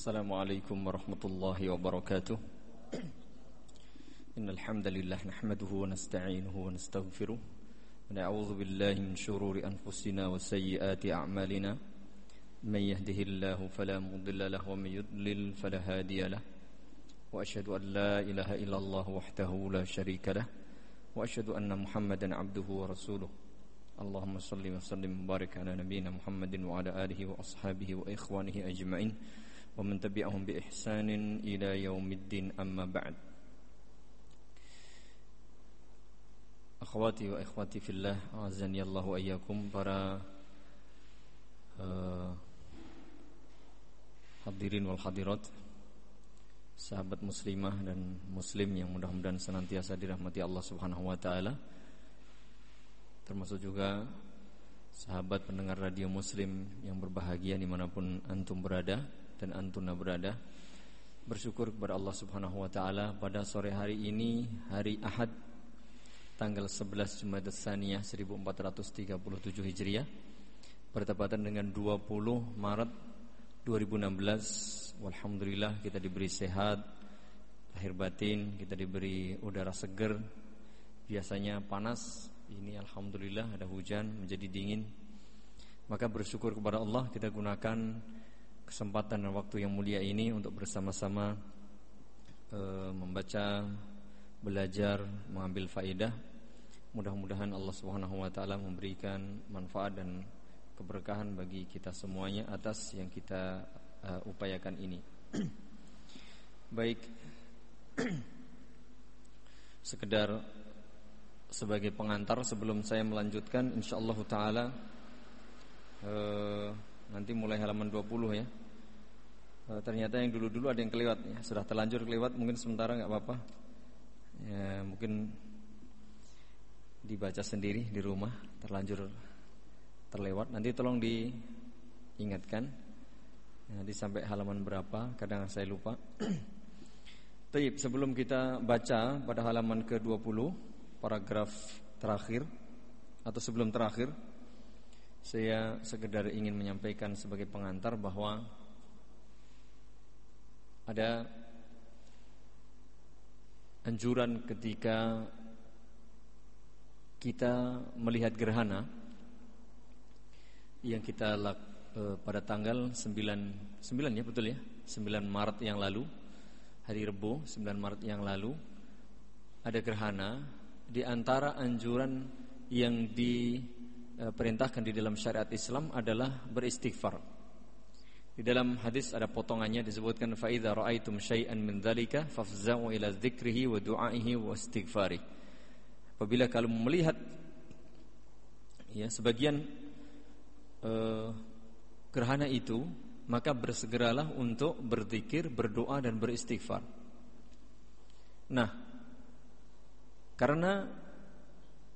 السلام عليكم ورحمة الله وبركاته. إن الحمد لله نحمده ونستعينه ونستغفره. ونعوذ بالله من شرور أنفسنا وسيئات أعمالنا. من يهده الله فلا مضل له ومن يضلل فلا هادي له. وأشهد أن لا إله إلا الله وحده لا شريك له. وأشهد أن محمدا عبده ورسوله. اللهم صل وسلم وبارك على نبينا محمد وعلى آله وأصحابه وإخوانه أجمعين. ومن تبعهم بإحسان إلى يوم الدين أما بعد Akhwati wa ikhwati fillah Azani Allah wa iyyakum Para uh, Hadirin wal hadirat Sahabat muslimah dan muslim Yang mudah-mudahan senantiasa dirahmati Allah subhanahu wa ta'ala Termasuk juga Sahabat pendengar radio muslim Yang berbahagia dimanapun antum berada Dan antuna berada. Bersyukur kepada Allah subhanahu wa ta'ala Pada sore hari ini Hari Ahad tanggal 11 Jumat Tsaniyah 1437 Hijriah bertepatan dengan 20 Maret 2016 Alhamdulillah kita diberi sehat lahir batin kita diberi udara seger biasanya panas. Ini Alhamdulillah ada hujan menjadi dingin. Maka bersyukur kepada Allah kita gunakan kesempatan dan waktu yang mulia ini untuk bersama-sama uh, membaca belajar mengambil faedah Mudah-mudahan Allah Subhanahu wa taala memberikan manfaat dan keberkahan bagi kita semuanya atas yang kita uh, upayakan ini. Baik. Sekedar sebagai pengantar sebelum saya melanjutkan insyaallah taala uh, nanti mulai halaman 20 ya. Uh, ternyata yang dulu-dulu ada yang kelewat ya. Sudah terlanjur kelewat mungkin sementara nggak apa-apa. Ya, mungkin dibaca sendiri di rumah terlanjur terlewat nanti tolong diingatkan nanti sampai halaman berapa kadang saya lupa Taib sebelum kita baca pada halaman ke-20 paragraf terakhir atau sebelum terakhir saya sekedar ingin menyampaikan sebagai pengantar bahwa ada anjuran ketika kita melihat gerhana yang kita lak, e, pada tanggal 9 9 ya betul ya? 9 Maret yang lalu hari Rebo 9 Maret yang lalu ada gerhana di antara anjuran yang diperintahkan di dalam syariat Islam adalah beristighfar di dalam hadis ada potongannya disebutkan fa idza raaitum syai'an min dzalika fafza'u ila dzikrihi wa du'aihi wa istighfarihi apabila kalau melihat ya sebagian uh, gerhana itu maka bersegeralah untuk berzikir, berdoa dan beristighfar. Nah, karena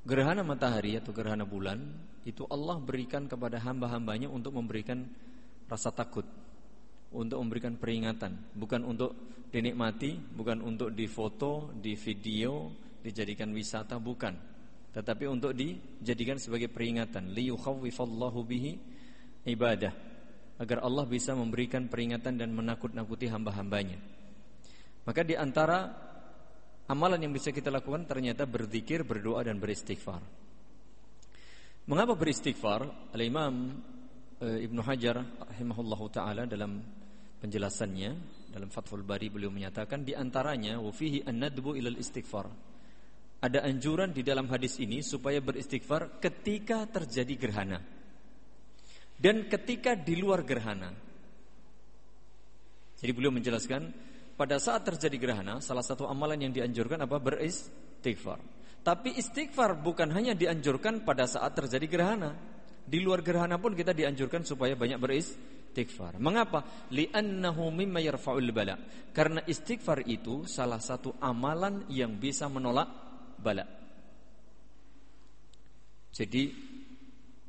gerhana matahari atau gerhana bulan itu Allah berikan kepada hamba-hambanya untuk memberikan rasa takut, untuk memberikan peringatan, bukan untuk dinikmati, bukan untuk difoto, di video, dijadikan wisata bukan. Tetapi untuk dijadikan sebagai peringatan. Liyukhawwifallahu bihi ibadah. Agar Allah bisa memberikan peringatan dan menakut-nakuti hamba-hambanya. Maka di antara amalan yang bisa kita lakukan ternyata berzikir, berdoa dan beristighfar. Mengapa beristighfar? Al-imam Ibnu Hajar rahimahullahu taala dalam penjelasannya dalam Fathul Bari beliau menyatakan di antaranya wa fihi an-nadbu ilal istighfar ada anjuran di dalam hadis ini supaya beristighfar ketika terjadi gerhana dan ketika di luar gerhana. Jadi beliau menjelaskan pada saat terjadi gerhana salah satu amalan yang dianjurkan apa beristighfar. Tapi istighfar bukan hanya dianjurkan pada saat terjadi gerhana. Di luar gerhana pun kita dianjurkan supaya banyak beristighfar. Mengapa? Li'annahu mimma yarfa'ul bala. Karena istighfar itu salah satu amalan yang bisa menolak bala. Jadi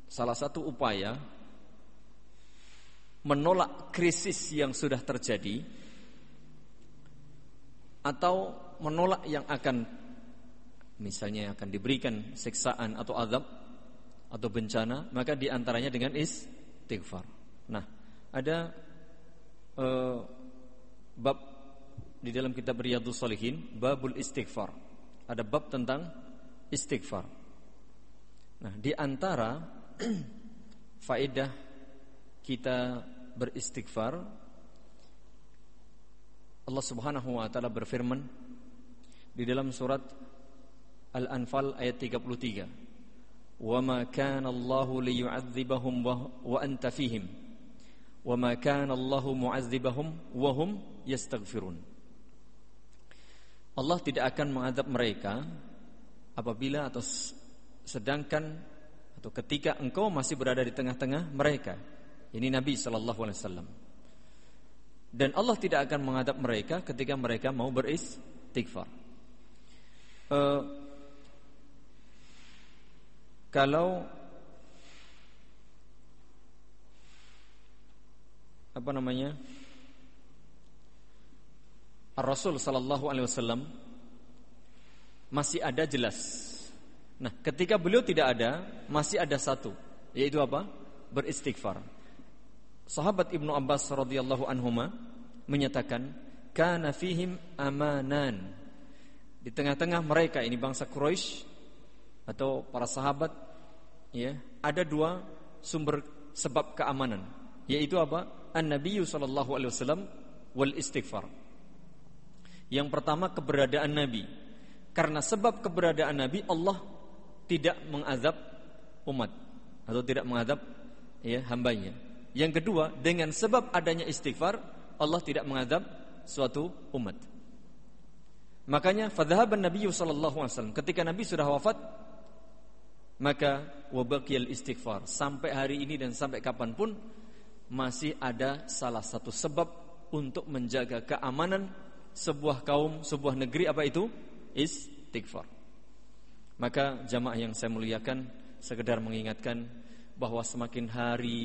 salah satu upaya menolak krisis yang sudah terjadi atau menolak yang akan misalnya akan diberikan siksaan atau azab atau bencana maka di antaranya dengan istighfar. Nah, ada uh, bab di dalam kitab Riyadhus Shalihin babul istighfar. Ada bab tentang istighfar. Nah, di antara faedah kita beristighfar Allah Subhanahu wa taala berfirman di dalam surat Al-Anfal ayat 33. "Wa ma kana Allahu liyu'adzibahum wa anta fihim wa ma kana Allahu mu'adzibahum wa hum yastaghfirun." Allah tidak akan mengadab mereka apabila atau sedangkan atau ketika engkau masih berada di tengah-tengah mereka. Ini Nabi sallallahu alaihi wasallam. Dan Allah tidak akan mengadab mereka ketika mereka mau beristighfar. Uh, kalau apa namanya Rasul Sallallahu Alaihi Wasallam masih ada jelas. Nah, ketika beliau tidak ada, masih ada satu, yaitu apa? Beristighfar. Sahabat Ibnu Abbas radhiyallahu anhuma menyatakan, "Kana fihim amanan." Di tengah-tengah mereka ini bangsa Quraisy atau para sahabat ya, ada dua sumber sebab keamanan, yaitu apa? An-Nabiyyu sallallahu alaihi wasallam wal istighfar. Yang pertama keberadaan Nabi. Karena sebab keberadaan Nabi Allah tidak mengazab umat atau tidak mengazab ya hambanya. Yang kedua dengan sebab adanya istighfar Allah tidak mengazab suatu umat. Makanya fadhahaban Nabi sallallahu alaihi wasallam ketika Nabi sudah wafat maka wabaqiyal istighfar sampai hari ini dan sampai kapan pun masih ada salah satu sebab untuk menjaga keamanan sebuah kaum, sebuah negeri apa itu? Istighfar. Maka jamaah yang saya muliakan sekedar mengingatkan bahwa semakin hari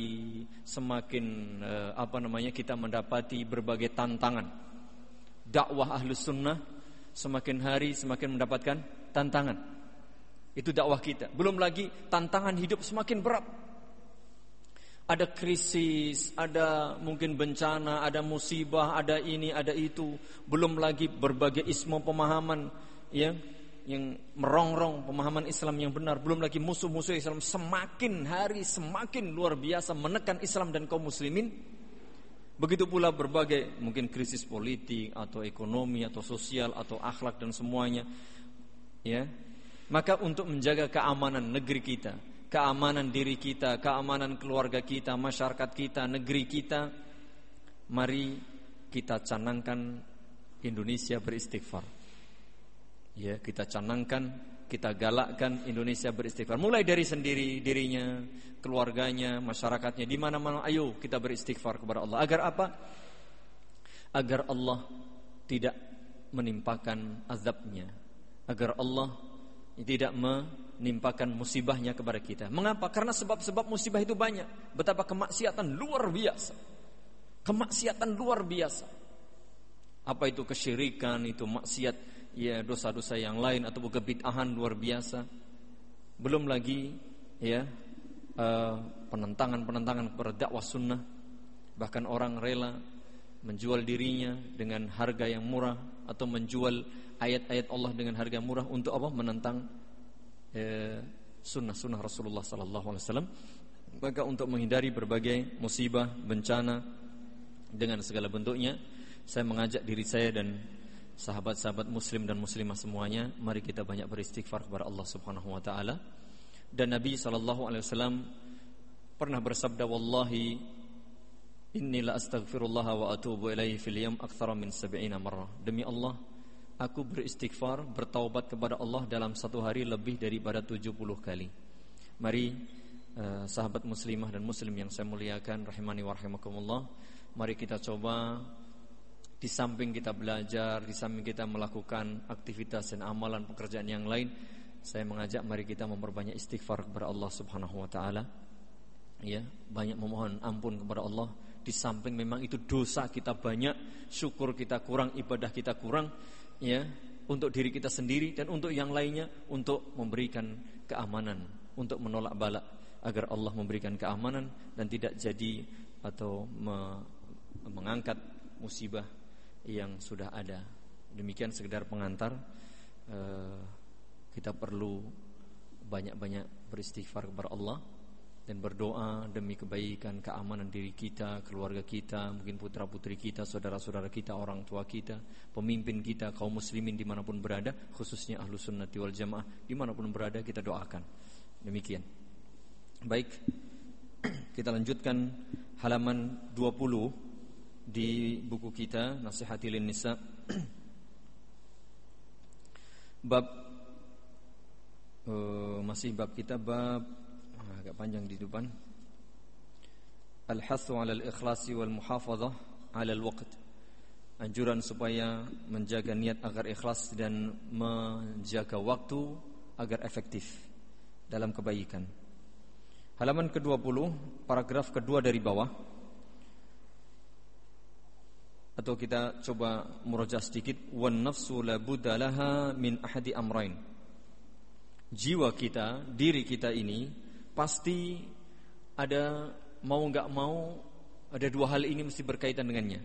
semakin eh, apa namanya kita mendapati berbagai tantangan. Dakwah ahlus sunnah semakin hari semakin mendapatkan tantangan. Itu dakwah kita. Belum lagi tantangan hidup semakin berat ada krisis, ada mungkin bencana, ada musibah, ada ini, ada itu, belum lagi berbagai ismu pemahaman ya yang merongrong pemahaman Islam yang benar, belum lagi musuh-musuh Islam semakin hari semakin luar biasa menekan Islam dan kaum muslimin. Begitu pula berbagai mungkin krisis politik atau ekonomi atau sosial atau akhlak dan semuanya. Ya. Maka untuk menjaga keamanan negeri kita, keamanan diri kita, keamanan keluarga kita, masyarakat kita, negeri kita. Mari kita canangkan Indonesia beristighfar. Ya, kita canangkan, kita galakkan Indonesia beristighfar. Mulai dari sendiri dirinya, keluarganya, masyarakatnya, di mana-mana ayo kita beristighfar kepada Allah. Agar apa? Agar Allah tidak menimpakan azabnya. Agar Allah tidak menimpakan musibahnya kepada kita. Mengapa? Karena sebab-sebab musibah itu banyak. Betapa kemaksiatan luar biasa. Kemaksiatan luar biasa. Apa itu kesyirikan, itu maksiat, ya dosa-dosa yang lain atau kebid'ahan luar biasa. Belum lagi ya uh, penentangan-penentangan kepada dakwah sunnah. Bahkan orang rela menjual dirinya dengan harga yang murah atau menjual ayat-ayat Allah dengan harga murah untuk apa? Menentang eh, sunnah-sunnah Rasulullah Sallallahu Alaihi Wasallam. Maka untuk menghindari berbagai musibah, bencana dengan segala bentuknya, saya mengajak diri saya dan sahabat-sahabat Muslim dan Muslimah semuanya, mari kita banyak beristighfar kepada Allah Subhanahu Wa Taala. Dan Nabi Sallallahu Alaihi Wasallam pernah bersabda, Wallahi Inni la astaghfirullah wa atubu ilaihi fil yam min 70 marrah. Demi Allah, aku beristighfar, bertaubat kepada Allah dalam satu hari lebih daripada 70 kali. Mari uh, sahabat muslimah dan muslim yang saya muliakan rahimani wa rahimakumullah, mari kita coba di samping kita belajar, di samping kita melakukan aktivitas dan amalan pekerjaan yang lain, saya mengajak mari kita memperbanyak istighfar kepada Allah Subhanahu wa taala. Ya, banyak memohon ampun kepada Allah di samping memang itu dosa kita banyak, syukur kita kurang, ibadah kita kurang, ya untuk diri kita sendiri dan untuk yang lainnya untuk memberikan keamanan untuk menolak balak agar Allah memberikan keamanan dan tidak jadi atau me, mengangkat musibah yang sudah ada. Demikian sekedar pengantar. Eh, kita perlu banyak-banyak beristighfar kepada Allah dan berdoa demi kebaikan, keamanan diri kita, keluarga kita, mungkin putra putri kita, saudara-saudara kita, orang tua kita, pemimpin kita, kaum muslimin di mana pun berada, khususnya ahlu sunnati wal jamaah di mana pun berada kita doakan. Demikian. Baik, kita lanjutkan halaman 20 di buku kita Nasihatil Nisa. bab uh, masih bab kita bab agak panjang di depan. Al-hathu 'ala al-ikhlasi wal muhafazah 'ala al-waqt. Anjuran supaya menjaga niat agar ikhlas dan menjaga waktu agar efektif dalam kebaikan. Halaman ke-20, paragraf kedua dari bawah. Atau kita coba murojaah sedikit, wan nafsu la budalaha min ahadi amrain. Jiwa kita, diri kita ini pasti ada mau nggak mau ada dua hal ini mesti berkaitan dengannya.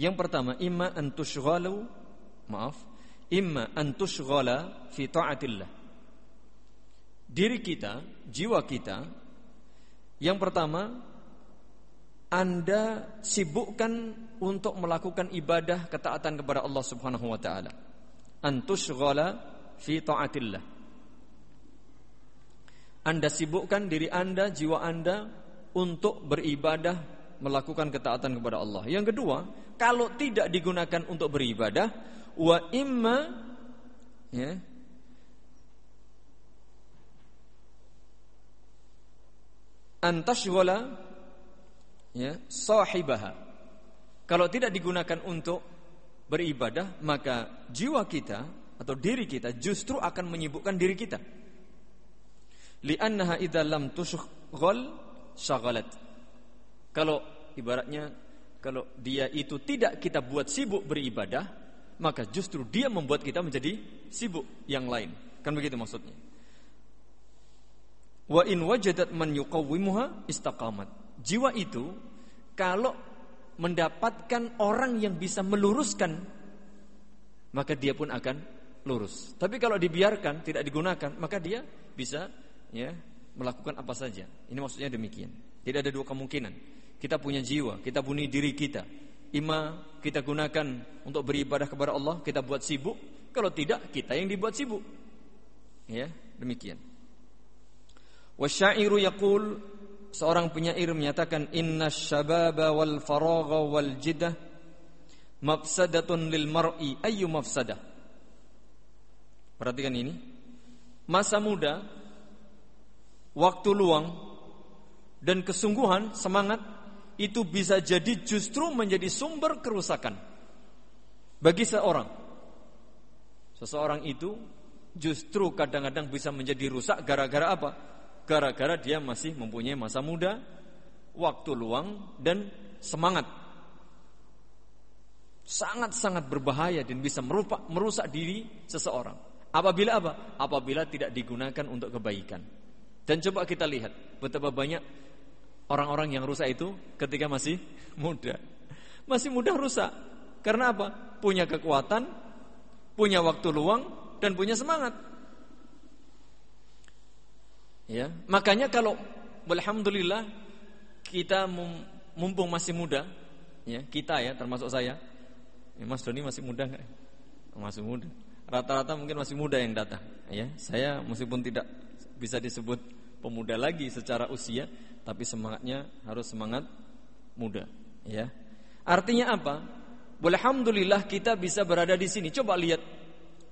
Yang pertama, imma an tushghalu maaf, imma an tushghala fi taatillah. Diri kita, jiwa kita yang pertama anda sibukkan untuk melakukan ibadah ketaatan kepada Allah Subhanahu wa taala. Antushghala fi taatillah. Anda sibukkan diri Anda, jiwa Anda untuk beribadah, melakukan ketaatan kepada Allah. Yang kedua, kalau tidak digunakan untuk beribadah, wa imma ya, antashghala ya sahibaha. Kalau tidak digunakan untuk beribadah, maka jiwa kita atau diri kita justru akan menyibukkan diri kita li'annaha idza lam tushghal syaghalat. Kalau ibaratnya kalau dia itu tidak kita buat sibuk beribadah, maka justru dia membuat kita menjadi sibuk yang lain. Kan begitu maksudnya. Wa in wajadat man yuqawwimuha istaqamat. Jiwa itu kalau mendapatkan orang yang bisa meluruskan maka dia pun akan lurus. Tapi kalau dibiarkan tidak digunakan maka dia bisa ya melakukan apa saja. Ini maksudnya demikian. Tidak ada dua kemungkinan. Kita punya jiwa, kita punya diri kita. Ima kita gunakan untuk beribadah kepada Allah, kita buat sibuk. Kalau tidak, kita yang dibuat sibuk. Ya, demikian. Wasyairu yaqul seorang penyair menyatakan inna syababa wal faragha wal jidah mafsadatun lil mar'i ayyu mafsadah. Perhatikan ini. Masa muda waktu luang dan kesungguhan, semangat itu bisa jadi justru menjadi sumber kerusakan bagi seorang. Seseorang itu justru kadang-kadang bisa menjadi rusak gara-gara apa? Gara-gara dia masih mempunyai masa muda, waktu luang dan semangat. Sangat-sangat berbahaya dan bisa merusak diri seseorang. Apabila apa? Apabila tidak digunakan untuk kebaikan. Dan coba kita lihat betapa banyak orang-orang yang rusak itu ketika masih muda. Masih muda rusak. Karena apa? Punya kekuatan, punya waktu luang dan punya semangat. Ya, makanya kalau alhamdulillah kita mumpung masih muda, ya, kita ya termasuk saya. Ya, Mas Doni masih muda enggak? Masih muda. Rata-rata mungkin masih muda yang datang, ya. Saya meskipun tidak bisa disebut pemuda lagi secara usia, tapi semangatnya harus semangat muda, ya. Artinya apa? Alhamdulillah kita bisa berada di sini. Coba lihat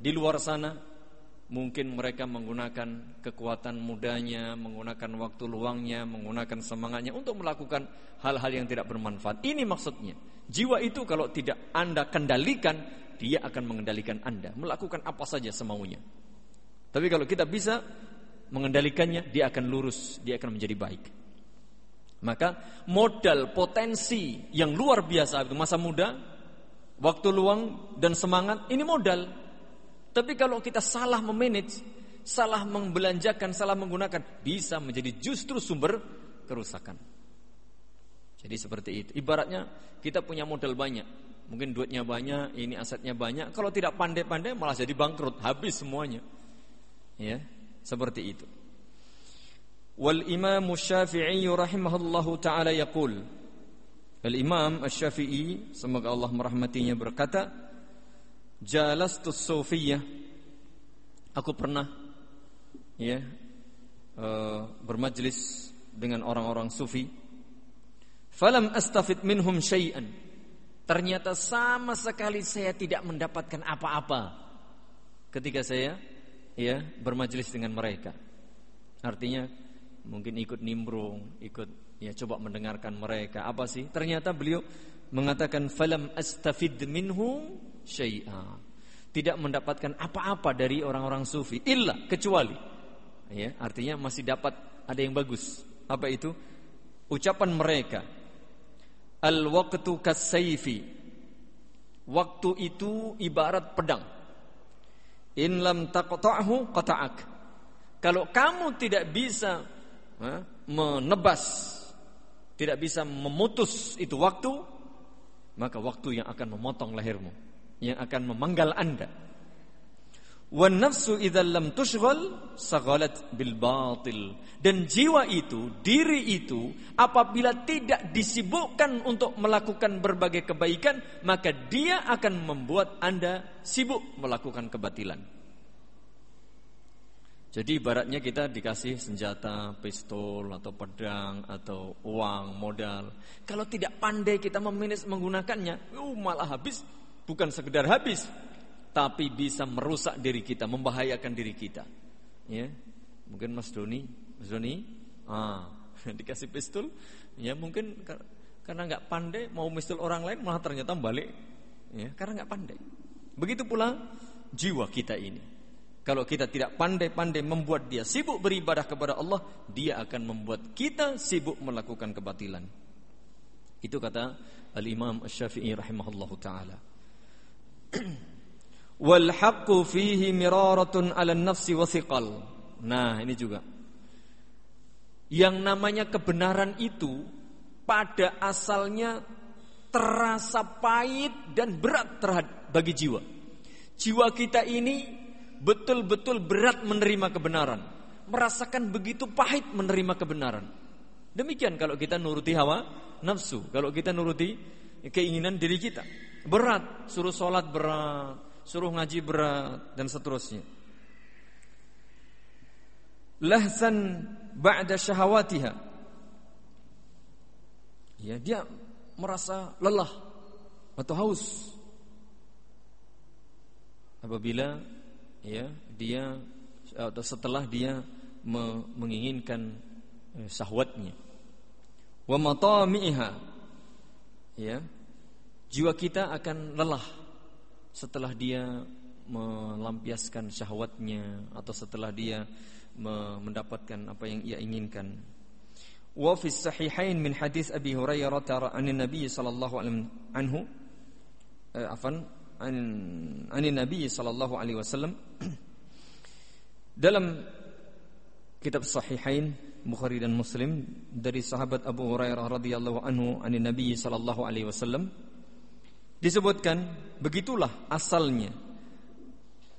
di luar sana mungkin mereka menggunakan kekuatan mudanya, menggunakan waktu luangnya, menggunakan semangatnya untuk melakukan hal-hal yang tidak bermanfaat. Ini maksudnya. Jiwa itu kalau tidak Anda kendalikan, dia akan mengendalikan Anda, melakukan apa saja semaunya. Tapi kalau kita bisa mengendalikannya, dia akan lurus, dia akan menjadi baik. Maka modal potensi yang luar biasa itu masa muda, waktu luang dan semangat ini modal. Tapi kalau kita salah memanage, salah membelanjakan, salah menggunakan, bisa menjadi justru sumber kerusakan. Jadi seperti itu. Ibaratnya kita punya modal banyak, Mungkin duitnya banyak, ini asetnya banyak. Kalau tidak pandai-pandai malah jadi bangkrut, habis semuanya. Ya, seperti itu. Wal Imam Syafi'i rahimahullahu taala yaqul Al Imam Asy-Syafi'i semoga Allah merahmatinya berkata Jalastus Sufiyah. Aku pernah ya uh, bermajlis dengan orang-orang sufi. Falam astafid minhum syai'an. Ternyata sama sekali saya tidak mendapatkan apa-apa ketika saya ya bermajlis dengan mereka. Artinya mungkin ikut nimbrung ikut ya coba mendengarkan mereka. Apa sih? Ternyata beliau mengatakan falam astafid minhu syai'a. Tidak mendapatkan apa-apa dari orang-orang sufi. Illa kecuali ya artinya masih dapat ada yang bagus. Apa itu? Ucapan mereka. Al waqtu kasayfi waktu itu ibarat pedang in lam taqta'hu qata'ak kalau kamu tidak bisa menebas tidak bisa memutus itu waktu, maka waktu yang akan memotong lehermu, yang akan memanggal Anda. Wan nafsu lam. Dan jiwa itu, diri itu apabila tidak disibukkan untuk melakukan berbagai kebaikan, maka dia akan membuat Anda sibuk melakukan kebatilan. Jadi ibaratnya kita dikasih senjata, pistol atau pedang atau uang, modal. Kalau tidak pandai kita meminus menggunakannya, uh, malah habis. Bukan sekedar habis, tapi bisa merusak diri kita, membahayakan diri kita. Ya, mungkin Mas Doni, Mas Doni, ah, dikasih pistol, ya mungkin karena nggak pandai mau pistol orang lain malah ternyata balik, ya karena nggak pandai. Begitu pula jiwa kita ini. Kalau kita tidak pandai-pandai membuat dia sibuk beribadah kepada Allah, dia akan membuat kita sibuk melakukan kebatilan. Itu kata Al-Imam Asy-Syafi'i rahimahullahu taala. Wal haqqu fihi miraratun 'ala nafsi wa thiqal. Nah, ini juga. Yang namanya kebenaran itu pada asalnya terasa pahit dan berat terhadap bagi jiwa. Jiwa kita ini betul-betul berat menerima kebenaran, merasakan begitu pahit menerima kebenaran. Demikian kalau kita nuruti hawa nafsu, kalau kita nuruti keinginan diri kita. Berat, suruh sholat berat, suruh ngaji berat dan seterusnya. Lahsan ba'da syahawatiha. Ya, dia merasa lelah atau haus apabila ya dia atau setelah dia me menginginkan eh, syahwatnya wa matamiha ya jiwa kita akan lelah setelah dia melampiaskan syahwatnya atau setelah dia mendapatkan apa yang ia inginkan. Wa fi sahihain min hadis Abi Hurairah an Nabi sallallahu alaihi anhu eh, afan an an Nabi sallallahu alaihi wasallam. Dalam kitab sahihain Bukhari dan Muslim dari sahabat Abu Hurairah radhiyallahu anhu an Nabi sallallahu alaihi wasallam disebutkan begitulah asalnya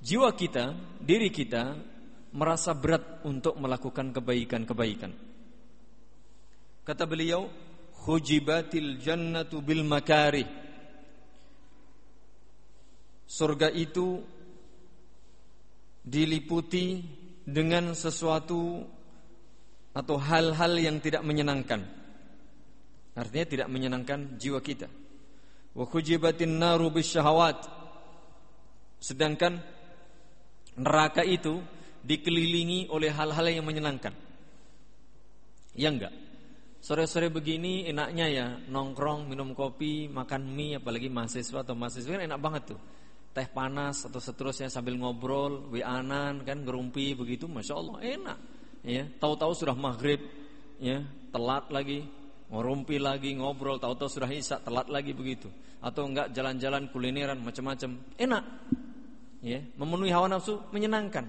jiwa kita, diri kita merasa berat untuk melakukan kebaikan-kebaikan. Kata beliau, "Khujibatil jannatu bil makarih." surga itu diliputi dengan sesuatu atau hal-hal yang tidak menyenangkan. Artinya tidak menyenangkan jiwa kita. Wa khujibatin naru bisyahawat. Sedangkan neraka itu dikelilingi oleh hal-hal yang menyenangkan. Ya enggak? Sore-sore begini enaknya ya nongkrong, minum kopi, makan mie apalagi mahasiswa atau mahasiswa kan enak banget tuh teh panas atau seterusnya sambil ngobrol, wianan kan gerumpi begitu, masya Allah enak. Ya, tahu-tahu sudah maghrib, ya telat lagi, ngorumpi lagi, ngobrol, tahu-tahu sudah isya, telat lagi begitu. Atau enggak jalan-jalan kulineran macam-macam, enak. Ya, memenuhi hawa nafsu menyenangkan.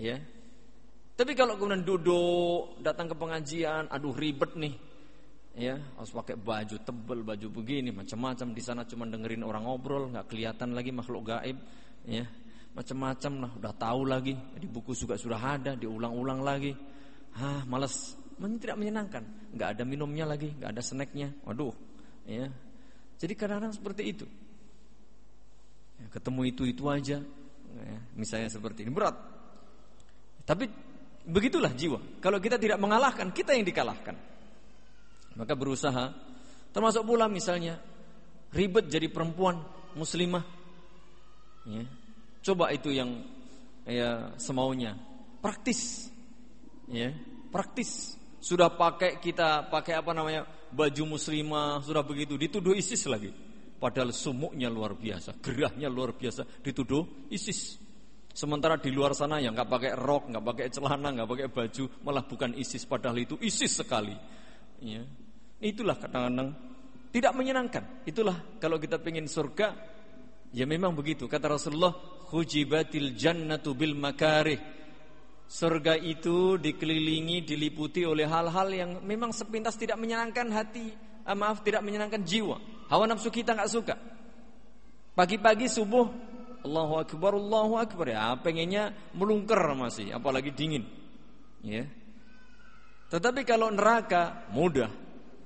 Ya. Tapi kalau kemudian duduk, datang ke pengajian, aduh ribet nih. ya harus pakai baju tebel baju begini macam-macam di sana cuma dengerin orang ngobrol nggak kelihatan lagi makhluk gaib ya macam-macam lah udah tahu lagi di buku juga sudah ada diulang-ulang lagi ah malas tidak menyenangkan. Nggak ada minumnya lagi nggak ada snacknya. Waduh ya. Jadi kadang-kadang seperti itu. Ya, ketemu itu itu aja. Ya, misalnya seperti ini berat. Tapi begitulah jiwa. Kalau kita tidak mengalahkan kita yang dikalahkan. Maka berusaha. Termasuk pula misalnya ribet jadi perempuan muslimah. Ya. Coba itu yang ya semaunya. Praktis. Ya, praktis. Sudah pakai kita pakai apa namanya? baju muslimah, sudah begitu dituduh ISIS lagi. Padahal sumuknya luar biasa, gerahnya luar biasa, dituduh ISIS. Sementara di luar sana yang nggak pakai rok, nggak pakai celana, nggak pakai baju, malah bukan ISIS. Padahal itu ISIS sekali. Ya. Itulah kadang-kadang tidak menyenangkan. Itulah kalau kita pengen surga, ya memang begitu. Kata Rasulullah, hujibatil jannatu bil makarih. Surga itu dikelilingi, diliputi oleh hal-hal yang memang sepintas tidak menyenangkan hati, eh, maaf tidak menyenangkan jiwa. Hawa nafsu kita nggak suka. Pagi-pagi subuh, Allahu akbar, Allahu akbar ya, pengennya melungker masih, apalagi dingin. Ya. Tetapi kalau neraka mudah,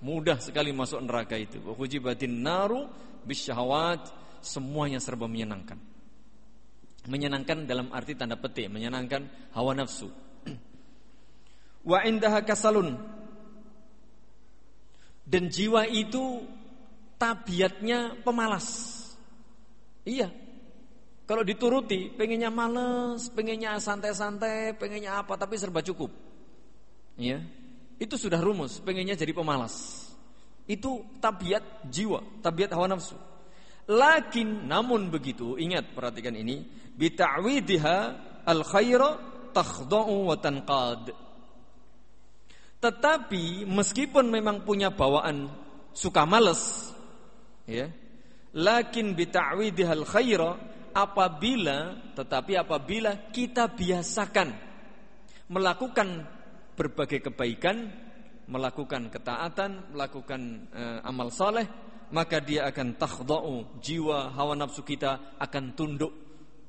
mudah sekali masuk neraka itu. Hujibatin naru bisyahawat, semuanya serba menyenangkan. Menyenangkan dalam arti tanda petik, menyenangkan hawa nafsu. Wa indaha kasalun. Dan jiwa itu tabiatnya pemalas. Iya. Kalau dituruti, pengennya males, pengennya santai-santai, pengennya apa, tapi serba cukup. Iya. Itu sudah rumus, pengennya jadi pemalas. Itu tabiat jiwa, tabiat hawa nafsu. Lakin namun begitu, ingat perhatikan ini, bita'widha al khaira takhda'u wa tanqad. Tetapi meskipun memang punya bawaan suka males ya. Lakin bita'widha al khaira apabila tetapi apabila kita biasakan melakukan berbagai kebaikan, melakukan ketaatan, melakukan uh, amal saleh maka dia akan takhda'u jiwa hawa nafsu kita akan tunduk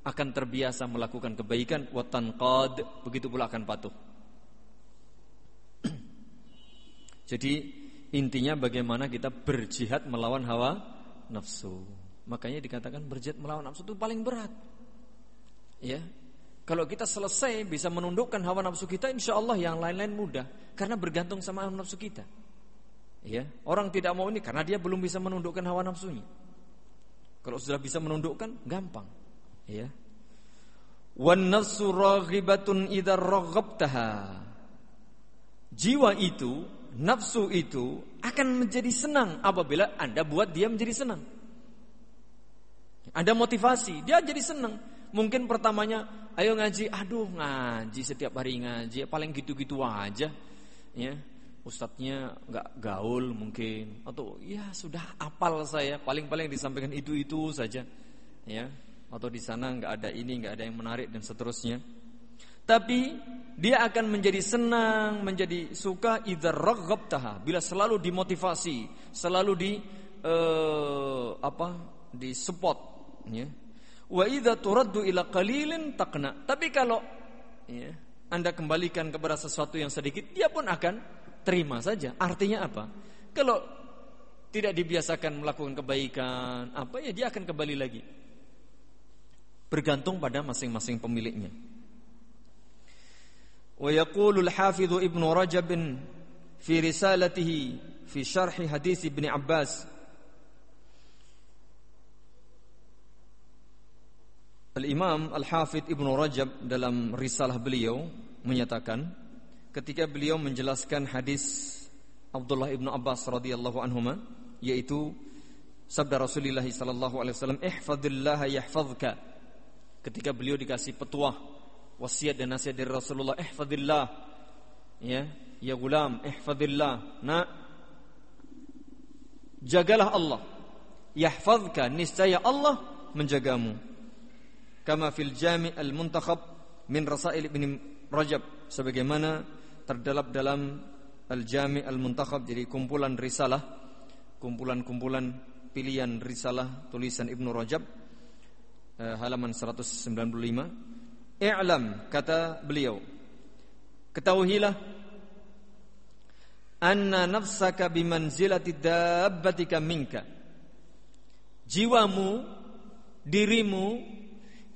akan terbiasa melakukan kebaikan. Wa tanqad begitu pula akan patuh. Jadi intinya bagaimana kita berjihad melawan hawa nafsu. Makanya dikatakan berjihad melawan nafsu itu paling berat. Ya. Kalau kita selesai bisa menundukkan hawa nafsu kita insya Allah yang lain-lain mudah. Karena bergantung sama hawa nafsu kita Ya, orang tidak mau ini karena dia belum bisa menundukkan hawa nafsunya. Kalau sudah bisa menundukkan, gampang. Ya. Wan nafsu raghibatun idza raghabtaha. Jiwa itu, nafsu itu akan menjadi senang apabila Anda buat dia menjadi senang. Ada motivasi, dia jadi senang. Mungkin pertamanya, ayo ngaji, aduh ngaji setiap hari ngaji, paling gitu-gitu aja. Ya, ustadznya nggak gaul mungkin. Atau ya sudah apal saya paling-paling disampaikan itu-itu saja. Ya atau di sana nggak ada ini nggak ada yang menarik dan seterusnya. Tapi dia akan menjadi senang menjadi suka idza taha bila selalu dimotivasi selalu di uh, apa di support ya. Wa idza turaddu ila qalilin taqna. Tapi kalau ya, anda kembalikan kepada sesuatu yang sedikit dia pun akan terima saja. Artinya apa? Kalau tidak dibiasakan melakukan kebaikan, apa ya dia akan kembali lagi. Bergantung pada masing-masing pemiliknya. Wa yaqulu al-Hafidh Ibnu Rajab fi risalatihi fi syarh hadis Ibnu Abbas Al-Imam Al-Hafidh Ibnu Rajab dalam risalah beliau menyatakan ketika beliau menjelaskan hadis Abdullah ibnu Abbas radhiyallahu anhuma yaitu sabda Rasulullah sallallahu alaihi wasallam ihfazillah yahfazka ketika beliau dikasih petuah wasiat dan nasihat dari Rasulullah ihfazillah ya ya gulam ihfazillah nak jagalah Allah. Yahfazka niscaya Allah menjagamu. Kama fil jami' al muntakhab min rasail ibn Rajab. Sebagaimana terdapat dalam Al-Jami' Al-Muntakhab jadi kumpulan risalah, kumpulan-kumpulan pilihan risalah tulisan Ibnu Rajab eh, halaman 195. I'lam kata beliau. Ketahuilah anna nafsaka bimanzilati dabbatika minka. Jiwamu, dirimu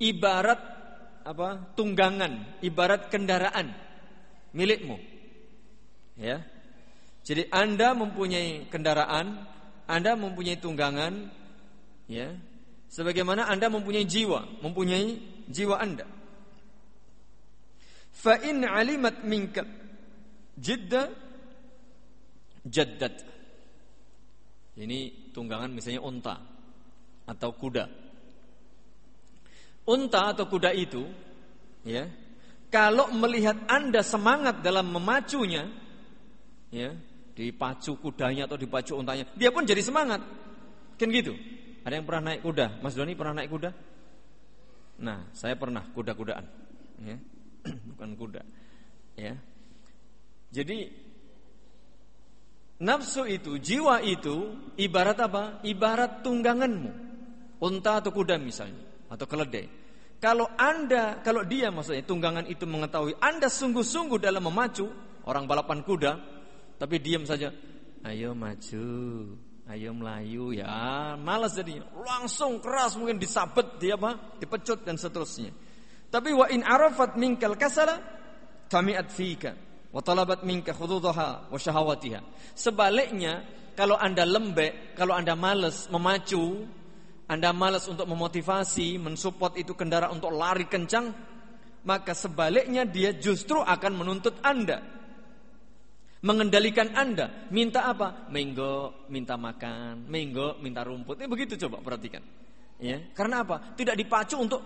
ibarat apa? tunggangan, ibarat kendaraan milikmu. Ya. Jadi Anda mempunyai kendaraan, Anda mempunyai tunggangan, ya. Sebagaimana Anda mempunyai jiwa, mempunyai jiwa Anda. Fa in alimat minka jidda jaddat. Ini tunggangan misalnya unta atau kuda. Unta atau kuda itu ya, kalau melihat Anda semangat dalam memacunya, ya, dipacu kudanya atau dipacu untanya, dia pun jadi semangat. Kan gitu. Ada yang pernah naik kuda? Mas Doni pernah naik kuda? Nah, saya pernah kuda-kudaan. Ya. Bukan kuda. Ya. Jadi nafsu itu, jiwa itu ibarat apa? Ibarat tungganganmu. Unta atau kuda misalnya, atau keledai. Kalau Anda, kalau dia maksudnya tunggangan itu mengetahui Anda sungguh-sungguh dalam memacu orang balapan kuda, tapi diam saja. Ayo maju, ayo melayu ya, malas jadinya. Langsung keras mungkin disabet dia apa? Dipecut dan seterusnya. Tapi wa in arafat minkal kasala tamiat fika wa talabat minka khududaha wa syahawatiha. Sebaliknya, kalau Anda lembek, kalau Anda malas memacu, anda malas untuk memotivasi, mensupport itu kendaraan untuk lari kencang, maka sebaliknya dia justru akan menuntut Anda. Mengendalikan Anda. Minta apa? Minggu minta makan, minggu minta rumput. Ini begitu coba perhatikan. Ya, karena apa? Tidak dipacu untuk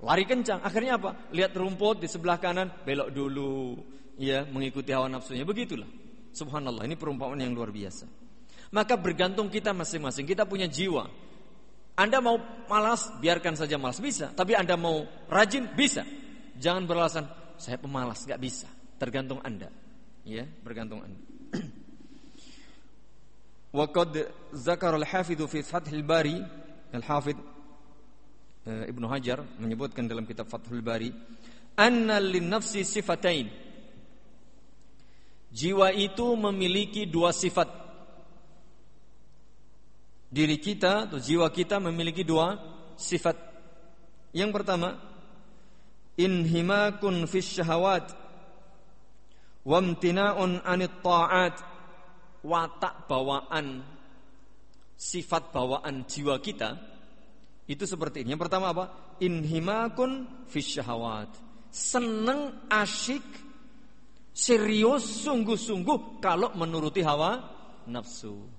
lari kencang. Akhirnya apa? Lihat rumput di sebelah kanan, belok dulu. Ya, mengikuti hawa nafsunya. Begitulah. Subhanallah, ini perumpamaan yang luar biasa. Maka bergantung kita masing-masing. Kita punya jiwa. Anda mau malas, biarkan saja malas bisa. Tapi Anda mau rajin, bisa. Jangan beralasan saya pemalas, nggak bisa. Tergantung Anda. Ya, bergantung Anda. Waqad zakar al-hafidhu fi Fathul Bari, al-hafidh eh, Ibnu Hajar menyebutkan dalam kitab Fathul Bari, anna lin-nafsi sifatain. Jiwa itu memiliki dua sifat diri kita atau jiwa kita memiliki dua sifat. Yang pertama, inhimakun fis syahawat wamtina'un anit ta'at watak bawaan sifat bawaan jiwa kita itu seperti ini. Yang pertama apa? Inhimakun fis syahawat. Seneng, asyik, serius, sungguh-sungguh kalau menuruti hawa nafsu.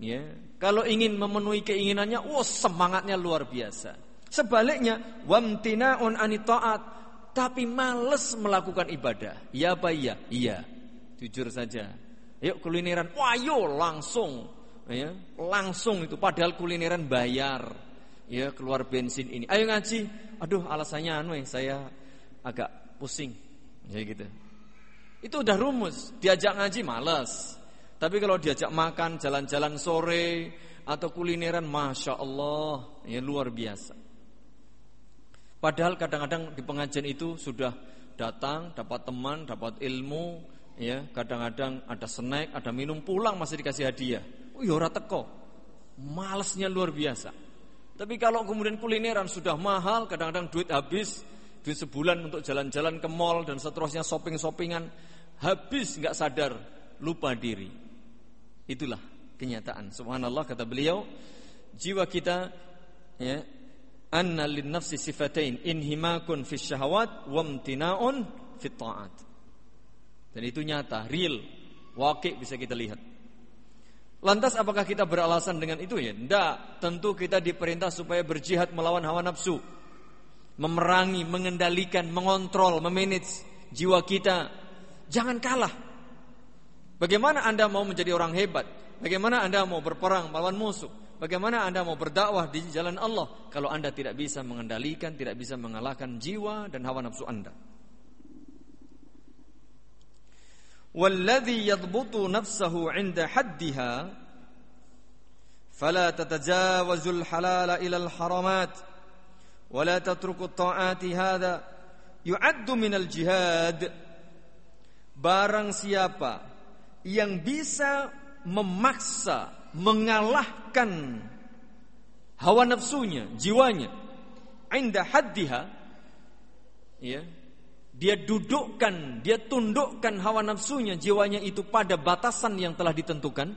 Ya, kalau ingin memenuhi keinginannya, wah semangatnya luar biasa. Sebaliknya, wamtinaun anitaat, tapi males melakukan ibadah. Ya apa iya? Iya. Jujur saja. Yuk kulineran, wah yo langsung. Ya, langsung itu padahal kulineran bayar. Ya, keluar bensin ini. Ayo ngaji. Aduh, alasannya anu ya, saya agak pusing. Ya gitu. Itu udah rumus. Diajak ngaji males. Tapi kalau diajak makan, jalan-jalan sore atau kulineran, masya Allah, ya luar biasa. Padahal kadang-kadang di pengajian itu sudah datang, dapat teman, dapat ilmu, ya kadang-kadang ada snack, ada minum, pulang masih dikasih hadiah. Oh ya teko, malesnya luar biasa. Tapi kalau kemudian kulineran sudah mahal, kadang-kadang duit habis, duit sebulan untuk jalan-jalan ke mall dan seterusnya shopping-shoppingan, habis nggak sadar, lupa diri. Itulah kenyataan. Subhanallah kata beliau, jiwa kita ya anna lin nafsi sifatain inhimakun fi syahawat wamtina'un fi ta'at. Dan itu nyata, real, wakil bisa kita lihat. Lantas apakah kita beralasan dengan itu ya? Tidak, tentu kita diperintah supaya berjihad melawan hawa nafsu. Memerangi, mengendalikan, mengontrol, memanage jiwa kita. Jangan kalah. Bagaimana Anda mau menjadi orang hebat? Bagaimana Anda mau berperang melawan musuh? Bagaimana Anda mau berdakwah di jalan Allah kalau Anda tidak bisa mengendalikan, tidak bisa mengalahkan jiwa dan hawa nafsu Anda? Walladhi yadbutu nafsahu 'inda haddiha fala tatajawazul halala ila al-haramat wa la tatruku ta'ati hadha yu'addu minal jihad Barang siapa yang bisa memaksa mengalahkan hawa nafsunya, jiwanya, inda haddiha, ya, dia dudukkan, dia tundukkan hawa nafsunya, jiwanya itu pada batasan yang telah ditentukan,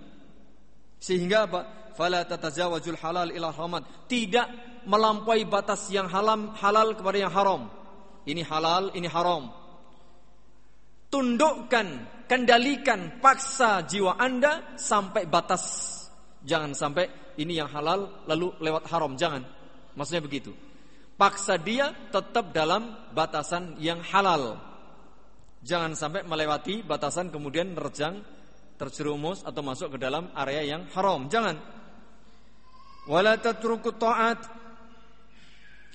sehingga apa? Fala tatajawazul halal ila haram. Tidak melampaui batas yang halam halal kepada yang haram. Ini halal, ini haram. Tundukkan, kendalikan, paksa jiwa Anda sampai batas. Jangan sampai ini yang halal lalu lewat haram, jangan. Maksudnya begitu. Paksa dia tetap dalam batasan yang halal. Jangan sampai melewati batasan kemudian nerjang, terjerumus atau masuk ke dalam area yang haram. Jangan. Wala tatruku ta'at.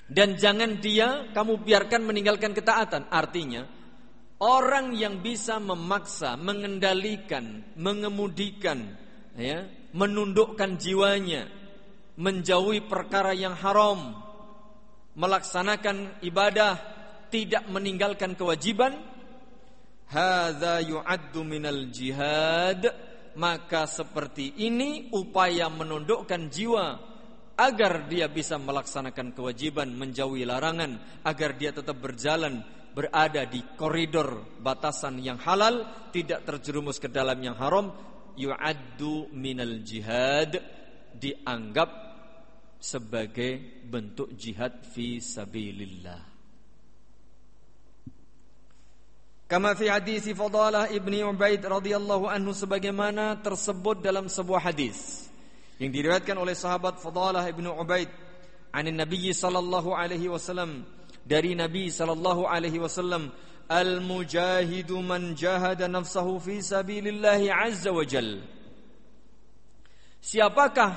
Dan jangan dia kamu biarkan meninggalkan ketaatan. Artinya, orang yang bisa memaksa, mengendalikan, mengemudikan, ya, menundukkan jiwanya, menjauhi perkara yang haram, melaksanakan ibadah, tidak meninggalkan kewajiban, hadza yu'addu minal jihad, maka seperti ini upaya menundukkan jiwa agar dia bisa melaksanakan kewajiban, menjauhi larangan, agar dia tetap berjalan berada di koridor batasan yang halal, tidak terjerumus ke dalam yang haram, yu'addu minal jihad dianggap sebagai bentuk jihad fi sabilillah. Kama fi hadis Fadalah ibni Ubaid radhiyallahu anhu sebagaimana tersebut dalam sebuah hadis yang diriwayatkan oleh sahabat Fadalah ibni Ubaid anin Nabi sallallahu alaihi wasallam dari Nabi sallallahu alaihi wasallam al mujahidu man jahada nafsahu fi sabilillah azza wa jal Siapakah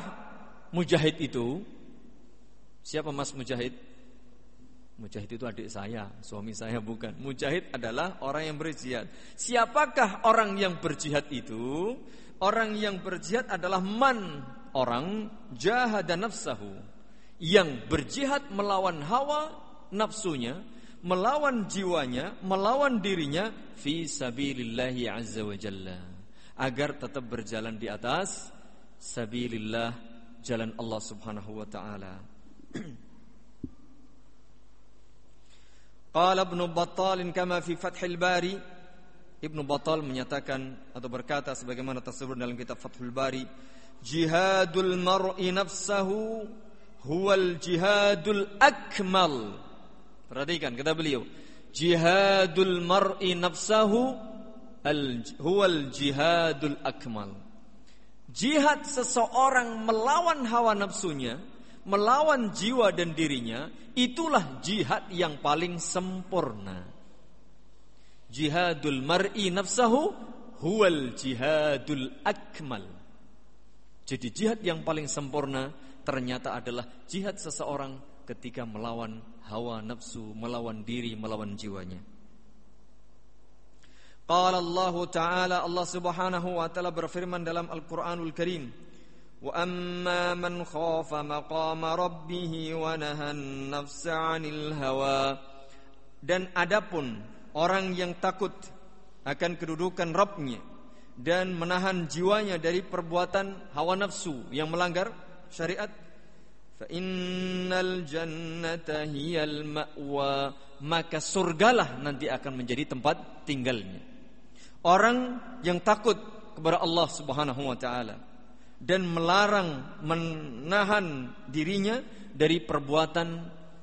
mujahid itu? Siapa Mas Mujahid? Mujahid itu adik saya, suami saya bukan. Mujahid adalah orang yang berjihad. Siapakah orang yang berjihad itu? Orang yang berjihad adalah man, orang dan nafsahu. Yang berjihad melawan hawa nafsunya, melawan jiwanya, melawan dirinya fi sabilillahi azza wa jalla. Agar tetap berjalan di atas sabilillah jalan Allah Subhanahu wa taala. Qala Ibnu Battal kama fi Fathul Bari Ibnu Battal menyatakan atau berkata sebagaimana tersebut dalam kitab Fathul Bari jihadul mar'i nafsahu huwal jihadul akmal perhatikan kata beliau jihadul mar'i nafsahu al huwal jihadul akmal jihad seseorang melawan hawa nafsunya melawan jiwa dan dirinya, itulah jihad yang paling sempurna. Jihadul mar'i nafsahu huwal jihadul akmal. Jadi jihad yang paling sempurna ternyata adalah jihad seseorang ketika melawan hawa nafsu melawan diri melawan jiwanya. Qala Allah Ta'ala Allah Subhanahu wa taala berfirman dalam Al-Qur'anul Karim Wa amma man khafa maqama rabbih wa nahan nafsa 'anil hawa. Dan adapun orang yang takut akan kedudukan Rabbnya dan menahan jiwanya dari perbuatan hawa nafsu yang melanggar syariat fa innal jannata hiyal ma'wa maka surgalah nanti akan menjadi tempat tinggalnya. Orang yang takut kepada Allah Subhanahu wa taala dan melarang menahan dirinya dari perbuatan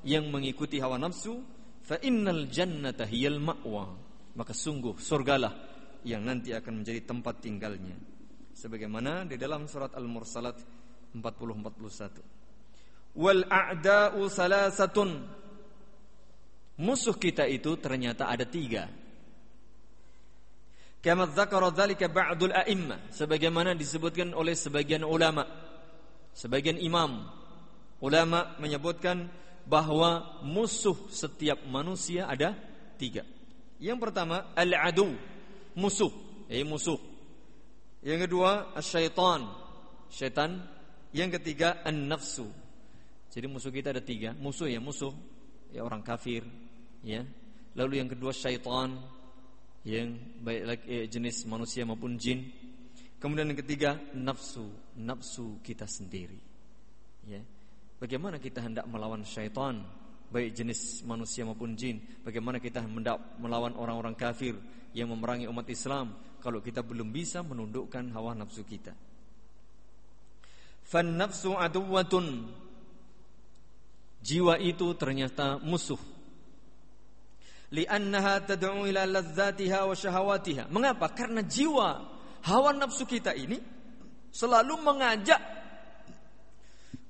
yang mengikuti hawa nafsu fa innal jannata hiyal ma'wa maka sungguh surgalah yang nanti akan menjadi tempat tinggalnya. Sebagaimana di dalam surat al-mursalat 40 41 wal a'da'u salasatun musuh kita itu ternyata ada tiga Kama dzakara dzalika ba'dul a'immah sebagaimana disebutkan oleh sebagian ulama sebagian imam ulama menyebutkan bahwa musuh setiap manusia ada tiga. Yang pertama al-adu, musuh. yaitu musuh. Yang kedua, syaitan. Syaitan. Yang ketiga, an-nafsu. Jadi musuh kita ada tiga. Musuh ya musuh, ya orang kafir, ya. Lalu yang kedua syaitan, yang baik eh, jenis manusia maupun jin. Kemudian yang ketiga nafsu, nafsu kita sendiri. Ya. Bagaimana kita hendak melawan syaitan baik jenis manusia maupun jin? Bagaimana kita hendak melawan orang-orang kafir yang memerangi umat Islam kalau kita belum bisa menundukkan hawa nafsu kita? Fan nafsu aduwatun Jiwa itu ternyata musuh Li'annaha tad'u ila ladzatiha wa syahawatiha Mengapa? Karena jiwa Hawa nafsu kita ini Selalu mengajak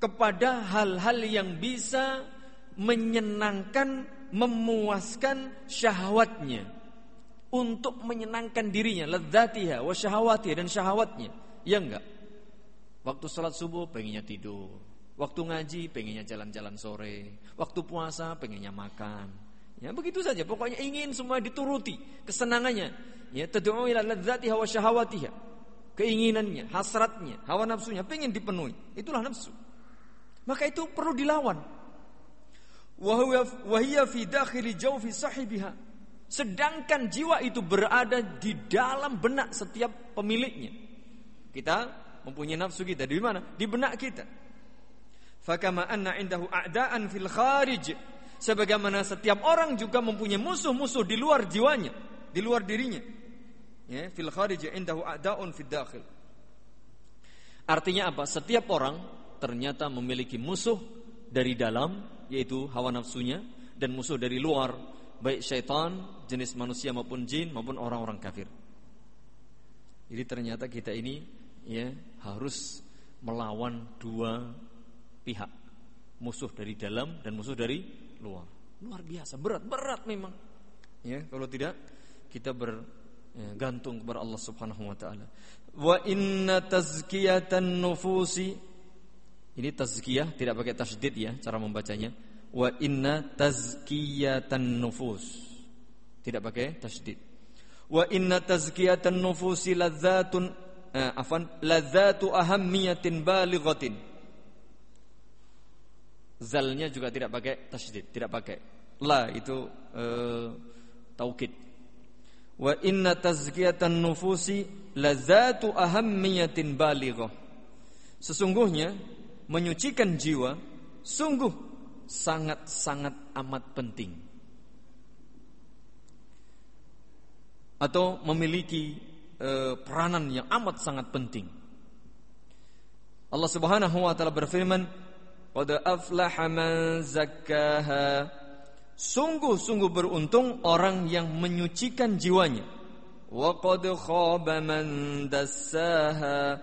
kepada hal-hal yang bisa menyenangkan, memuaskan syahwatnya untuk menyenangkan dirinya, ladzatiha wa syahawatiha dan syahwatnya. Ya enggak? Waktu salat subuh pengennya tidur, waktu ngaji pengennya jalan-jalan sore, waktu puasa pengennya makan. Ya begitu saja, pokoknya ingin semua dituruti kesenangannya. Ya tad'u ila ladzatiha wa syahawatiha. Keinginannya, hasratnya, hawa nafsunya pengen dipenuhi. Itulah nafsu. Maka itu perlu dilawan. Wahia fi dakhili jawfi sahibiha. Sedangkan jiwa itu berada di dalam benak setiap pemiliknya. Kita mempunyai nafsu kita di mana? Di benak kita. Fakama anna indahu a'daan fil kharij. Sebagaimana setiap orang juga mempunyai musuh-musuh di luar jiwanya, di luar dirinya. Ya, fil kharij indahu a'daun fil dakhil. Artinya apa? Setiap orang ternyata memiliki musuh dari dalam yaitu hawa nafsunya dan musuh dari luar baik syaitan jenis manusia maupun jin maupun orang-orang kafir. Jadi ternyata kita ini ya harus melawan dua pihak musuh dari dalam dan musuh dari luar. Luar biasa berat berat memang. Ya kalau tidak kita bergantung kepada Allah Subhanahu wa taala. Wa inna tazkiyatan nufusi ini tazkiyah tidak pakai tasydid ya cara membacanya. Wa inna tazkiyatan nufus. Tidak pakai tasydid. Wa inna tazkiyatan nufusi ladzatun eh, afan ladzatu ahammiyatin balighatin. Zalnya juga tidak pakai tasydid, tidak pakai. La itu eh, taukid. Wa inna tazkiyatan nufusi ladzatu ahammiyatin balighah. Sesungguhnya menyucikan jiwa sungguh sangat-sangat amat penting. Atau memiliki e, peranan yang amat sangat penting. Allah Subhanahu wa taala berfirman, "Qad aflaha man zakkaha." Sungguh-sungguh beruntung orang yang menyucikan jiwanya. Wa qad khaba man dassaha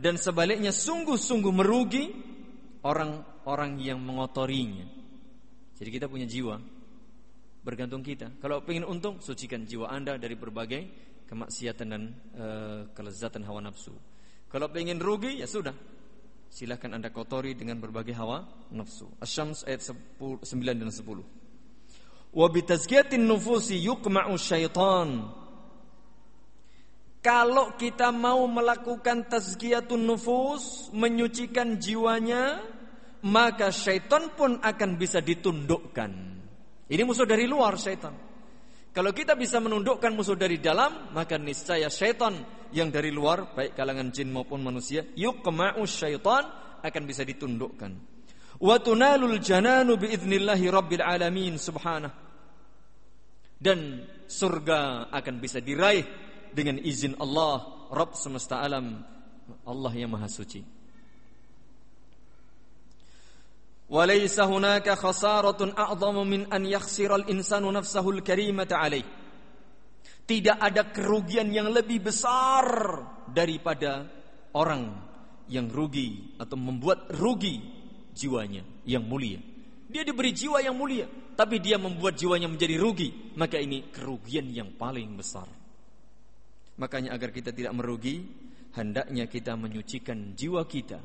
dan sebaliknya sungguh-sungguh merugi orang-orang yang mengotorinya. Jadi kita punya jiwa bergantung kita. Kalau ingin untung, sucikan jiwa Anda dari berbagai kemaksiatan dan e, kelezatan hawa nafsu. Kalau ingin rugi, ya sudah. Silahkan Anda kotori dengan berbagai hawa nafsu. Asy-Syams ayat 9 dan 10. Wa bitazkiyatin nufusi yuqma'u syaitan kalau kita mau melakukan tazkiyatun nufus, menyucikan jiwanya, maka syaitan pun akan bisa ditundukkan. Ini musuh dari luar syaitan. Kalau kita bisa menundukkan musuh dari dalam, maka niscaya syaitan yang dari luar, baik kalangan jin maupun manusia, yuqma'u syaitan akan bisa ditundukkan. Wa tunalul jananu biiznillahi rabbil alamin subhanah. Dan surga akan bisa diraih dengan izin Allah Rabb semesta alam Allah yang maha suci Walaysa hunaka khasaratun a'zamu min an yakhsira al-insanu nafsahu al-karimata alaih Tidak ada kerugian yang lebih besar daripada orang yang rugi atau membuat rugi jiwanya yang mulia. Dia diberi jiwa yang mulia, tapi dia membuat jiwanya menjadi rugi, maka ini kerugian yang paling besar. Makanya agar kita tidak merugi, hendaknya kita menyucikan jiwa kita.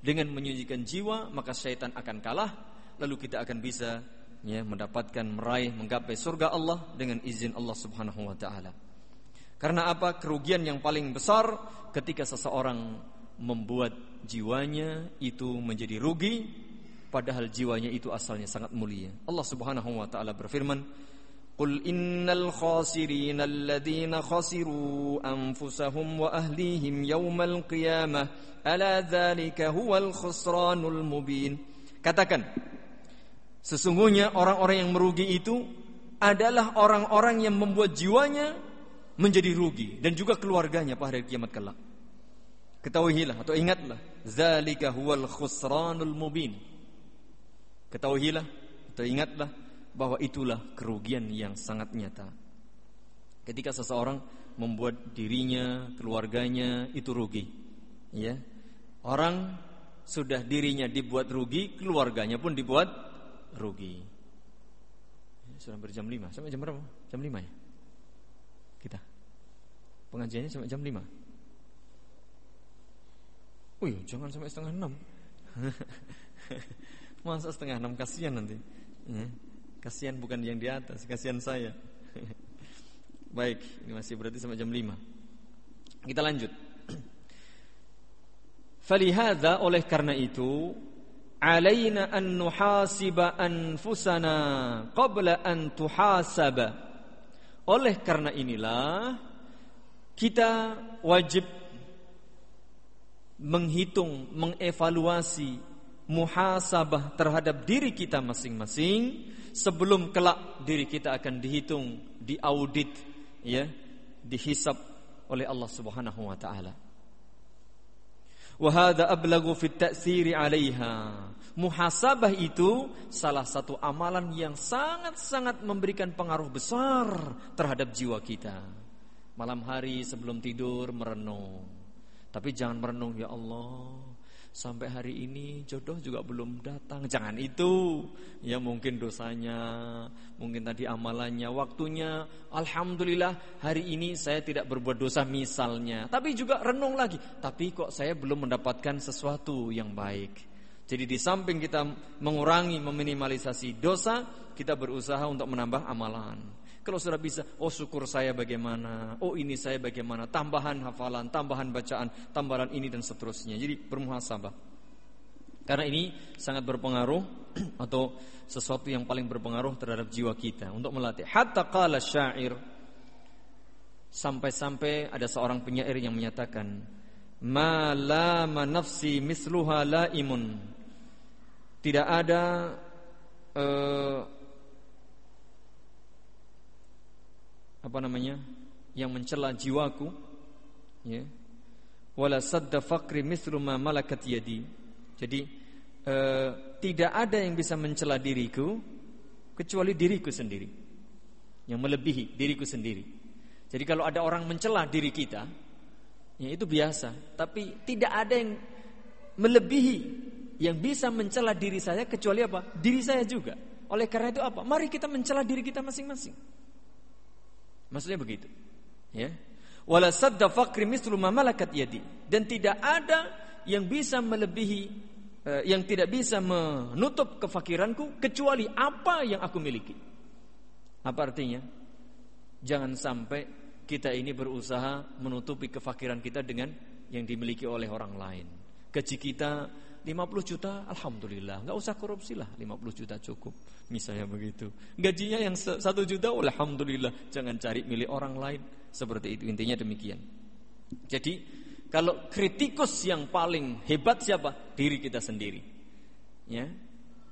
Dengan menyucikan jiwa, maka syaitan akan kalah, lalu kita akan bisa ya, mendapatkan meraih menggapai surga Allah dengan izin Allah Subhanahu wa taala. Karena apa? Kerugian yang paling besar ketika seseorang membuat jiwanya itu menjadi rugi padahal jiwanya itu asalnya sangat mulia. Allah Subhanahu wa taala berfirman, "Qul innal khasirin alladhina khasiru anfusahum wa ahlihim yawmal qiyamah ala dzalika huwal khusranul mubin." Katakan, sesungguhnya orang-orang yang merugi itu adalah orang-orang yang membuat jiwanya menjadi rugi dan juga keluarganya pada hari kiamat kelak. Ketahuilah atau ingatlah, zalika huwal khusranul mubin. Ketahuilah atau ingatlah bahwa itulah kerugian yang sangat nyata. Ketika seseorang membuat dirinya, keluarganya itu rugi, ya. Orang sudah dirinya dibuat rugi, keluarganya pun dibuat rugi. Sudah berjam 5. Sampai jam berapa? Jam 5 ya? Kita. Pengajiannya sampai jam 5 Wih, jangan sampai setengah 6 Masa setengah 6 kasihan nanti ya. Kasihan bukan yang di atas Kasihan saya. Baik, ini masih berarti sampai jam 5 Kita lanjut. Falihada oleh karena itu Alaina an nuhasiba anfusana Qabla an tuhasaba. Oleh karena inilah kita wajib menghitung, mengevaluasi, muhasabah terhadap diri kita masing-masing sebelum kelak diri kita akan dihitung, diaudit, ya, dihisap oleh Allah Subhanahu wa taala. Wahada ablagu fit ta'thiri 'alaiha. Muhasabah itu salah satu amalan yang sangat-sangat memberikan pengaruh besar terhadap jiwa kita. Malam hari sebelum tidur merenung. Tapi jangan merenung ya Allah. Sampai hari ini jodoh juga belum datang. Jangan itu. Ya mungkin dosanya, mungkin tadi amalannya, waktunya. Alhamdulillah hari ini saya tidak berbuat dosa misalnya. Tapi juga renung lagi. Tapi kok saya belum mendapatkan sesuatu yang baik. Jadi di samping kita mengurangi, meminimalisasi dosa, kita berusaha untuk menambah amalan. Kalau sudah bisa, oh syukur saya bagaimana, oh ini saya bagaimana, tambahan hafalan, tambahan bacaan, tambahan ini dan seterusnya. Jadi bermuhasabah. Karena ini sangat berpengaruh atau sesuatu yang paling berpengaruh terhadap jiwa kita untuk melatih. Hatta qala syair sampai-sampai ada seorang penyair yang menyatakan, "Ma la nafsi misluha laimun." Tidak ada uh, apa namanya yang mencela jiwaku ya. Wala sadda faqri mithlu ma malakat yadi. Jadi e, tidak ada yang bisa mencela diriku kecuali diriku sendiri yang melebihi diriku sendiri. Jadi kalau ada orang mencela diri kita ya itu biasa. Tapi tidak ada yang melebihi yang bisa mencela diri saya kecuali apa? Diri saya juga. Oleh karena itu apa? Mari kita mencela diri kita masing-masing Maksudnya begitu. Ya. Wala sadda faqri mislu ma malakat yadi. Dan tidak ada yang bisa melebihi eh, yang tidak bisa menutup kefakiranku kecuali apa yang aku miliki. Apa artinya? Jangan sampai kita ini berusaha menutupi kefakiran kita dengan yang dimiliki oleh orang lain. Gaji kita 50 juta, alhamdulillah, nggak usah korupsi lah, 50 juta cukup, misalnya begitu. Gajinya yang satu juta, alhamdulillah, jangan cari milik orang lain, seperti itu intinya demikian. Jadi kalau kritikus yang paling hebat siapa? Diri kita sendiri. Ya.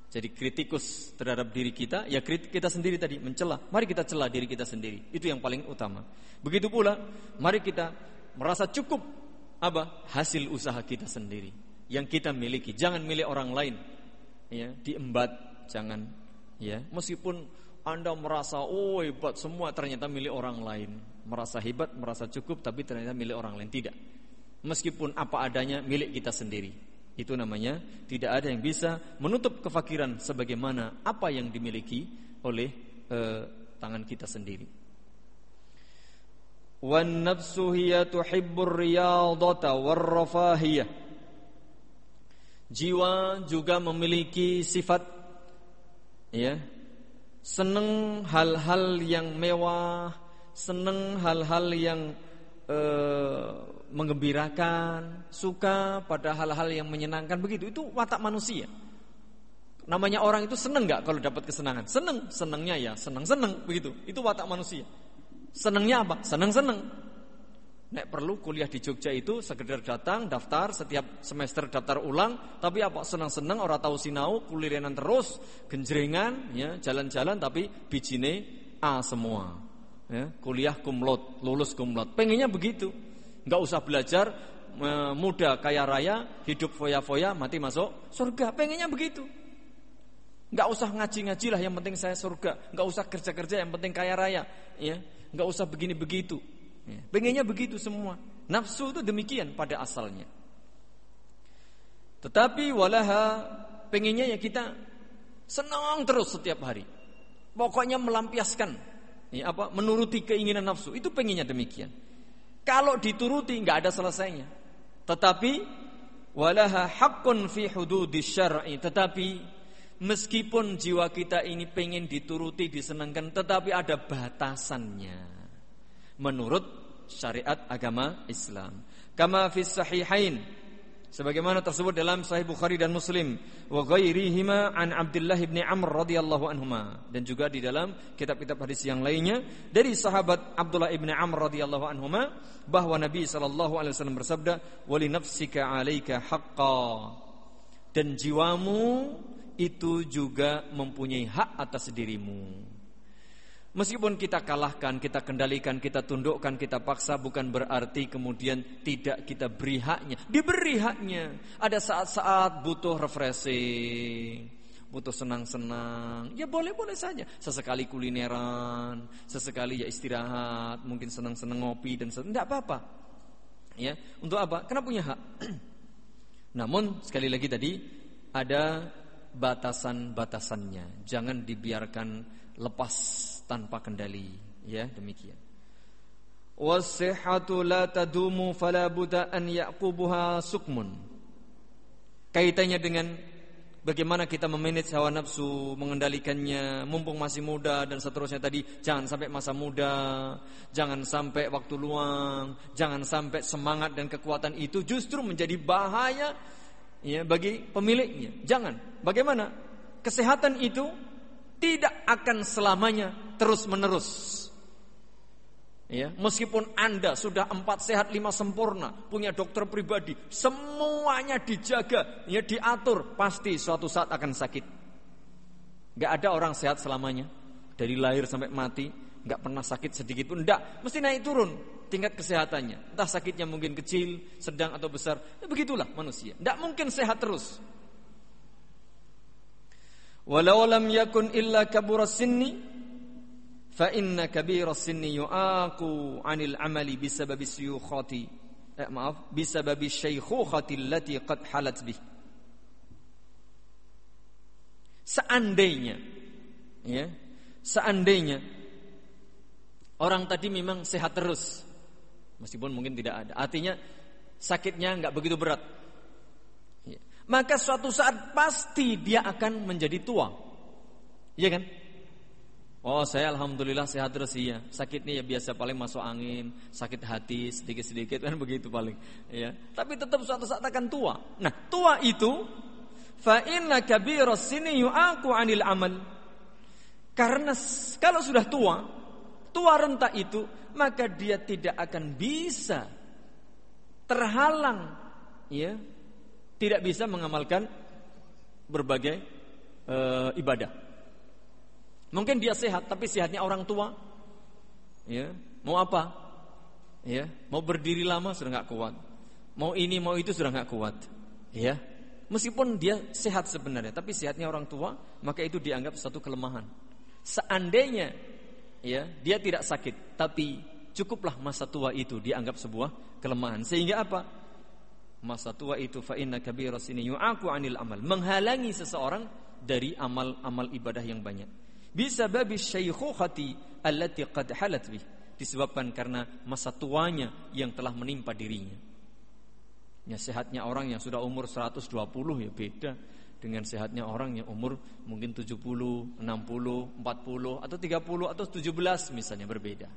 Jadi kritikus terhadap diri kita, ya kritik kita sendiri tadi mencela. Mari kita cela diri kita sendiri. Itu yang paling utama. Begitu pula, mari kita merasa cukup apa? Hasil usaha kita sendiri yang kita miliki, jangan milik orang lain. Ya, diembat, jangan ya. Meskipun Anda merasa oh hebat semua ternyata milik orang lain. Merasa hebat, merasa cukup tapi ternyata milik orang lain tidak. Meskipun apa adanya milik kita sendiri. Itu namanya tidak ada yang bisa menutup kefakiran sebagaimana apa yang dimiliki oleh eh, tangan kita sendiri. Wan nafsu hiya tuhibbur riyadata war rafahiyah Jiwa juga memiliki sifat ya senang hal-hal yang mewah, seneng hal-hal yang eh, menggembirakan, suka pada hal-hal yang menyenangkan begitu. Itu watak manusia. Namanya orang itu seneng nggak kalau dapat kesenangan? Seneng, senengnya ya seneng-seneng begitu. Itu watak manusia. Senengnya apa? Seneng-seneng. Nek perlu kuliah di Jogja itu sekedar datang daftar setiap semester daftar ulang, tapi apa seneng-seneng orang tahu sinau kulirenan terus, genjrengan ya, jalan-jalan tapi bijine A semua. Ya, kuliah kumlot, lulus kumlot. Pengennya begitu. nggak usah belajar muda kaya raya, hidup foya-foya, mati masuk surga. Pengennya begitu. Nggak usah ngaji-ngaji lah, yang penting saya surga. Nggak usah kerja-kerja, yang penting kaya raya. Ya, nggak usah begini begitu. Ya, pengennya begitu semua. Nafsu itu demikian pada asalnya. Tetapi walaha pengennya ya kita senang terus setiap hari. Pokoknya melampiaskan, ya apa, menuruti keinginan nafsu. Itu pengennya demikian. Kalau dituruti nggak ada selesainya. Tetapi walaha hakun fi hududi syar'i. Tetapi Meskipun jiwa kita ini pengen dituruti, disenangkan, tetapi ada batasannya. Menurut syariat agama Islam. Kama fis sahihain. Sebagaimana tersebut dalam Sahih Bukhari dan Muslim wa ghairihima an Abdullah bin Amr radhiyallahu anhuma dan juga di dalam kitab-kitab hadis yang lainnya dari sahabat Abdullah bin Amr radhiyallahu anhuma bahwa Nabi sallallahu alaihi wasallam bersabda wali nafsika 'alaika haqqan dan jiwamu itu juga mempunyai hak atas dirimu. Meskipun kita kalahkan, kita kendalikan, kita tundukkan, kita paksa bukan berarti kemudian tidak kita beri haknya. Diberi haknya. Ada saat-saat butuh refreshing, butuh senang-senang. Ya boleh-boleh saja. Sesekali kulineran, sesekali ya istirahat, mungkin senang-senang ngopi dan tidak apa-apa. Ya, untuk apa? Karena punya hak. Namun sekali lagi tadi ada batasan-batasannya. Jangan dibiarkan lepas tanpa kendali, ya, demikian. Wasihatu la tadumu fala buddha an yaqubuha sukmun. Kaitannya dengan bagaimana kita memanage hawa nafsu, mengendalikannya, mumpung masih muda dan seterusnya tadi, jangan sampai masa muda, jangan sampai waktu luang, jangan sampai semangat dan kekuatan itu justru menjadi bahaya ya bagi pemiliknya. Jangan. Bagaimana? Kesehatan itu tidak akan selamanya terus-menerus. Ya, meskipun Anda sudah empat sehat lima sempurna, punya dokter pribadi, semuanya dijaga, ya diatur, pasti suatu saat akan sakit. Gak ada orang sehat selamanya, dari lahir sampai mati, gak pernah sakit sedikit pun, enggak, mesti naik turun tingkat kesehatannya. Entah sakitnya mungkin kecil, sedang atau besar. Ya begitulah manusia. Tidak mungkin sehat terus. Walau lam yakun illa kabura sinni fa inna kabira sinni yu'aqu 'anil amali bisababi syukhati. Eh, maaf, bisababi syaikhukhati allati qad halat bih. Seandainya ya, seandainya orang tadi memang sehat terus Meskipun mungkin tidak ada. Artinya sakitnya nggak begitu berat. Ya. Maka suatu saat pasti dia akan menjadi tua. Iya kan? Oh saya alhamdulillah sehat terus iya. Sakitnya ya biasa paling masuk angin, sakit hati sedikit-sedikit kan begitu paling. Ya. Tapi tetap suatu saat akan tua. Nah tua itu fa inna kabiras sini yu'aku anil amal. Karena kalau sudah tua, tua renta itu maka dia tidak akan bisa terhalang ya tidak bisa mengamalkan berbagai e, ibadah. Mungkin dia sehat tapi sehatnya orang tua. Ya, mau apa? Ya, mau berdiri lama sudah nggak kuat. Mau ini mau itu sudah nggak kuat. Ya. Meskipun dia sehat sebenarnya, tapi sehatnya orang tua, maka itu dianggap satu kelemahan. Seandainya ya dia tidak sakit tapi cukuplah masa tua itu dianggap sebuah kelemahan sehingga apa masa tua itu fa inna kabira sini yu'aku anil amal menghalangi seseorang dari amal-amal ibadah yang banyak bisa babi syaikhati allati qad halat bih disebabkan karena masa tuanya yang telah menimpa dirinya ya sehatnya orang yang sudah umur 120 ya beda dengan sehatnya orang yang umur mungkin 70, 60, 40 atau 30 atau 17 misalnya berbeda.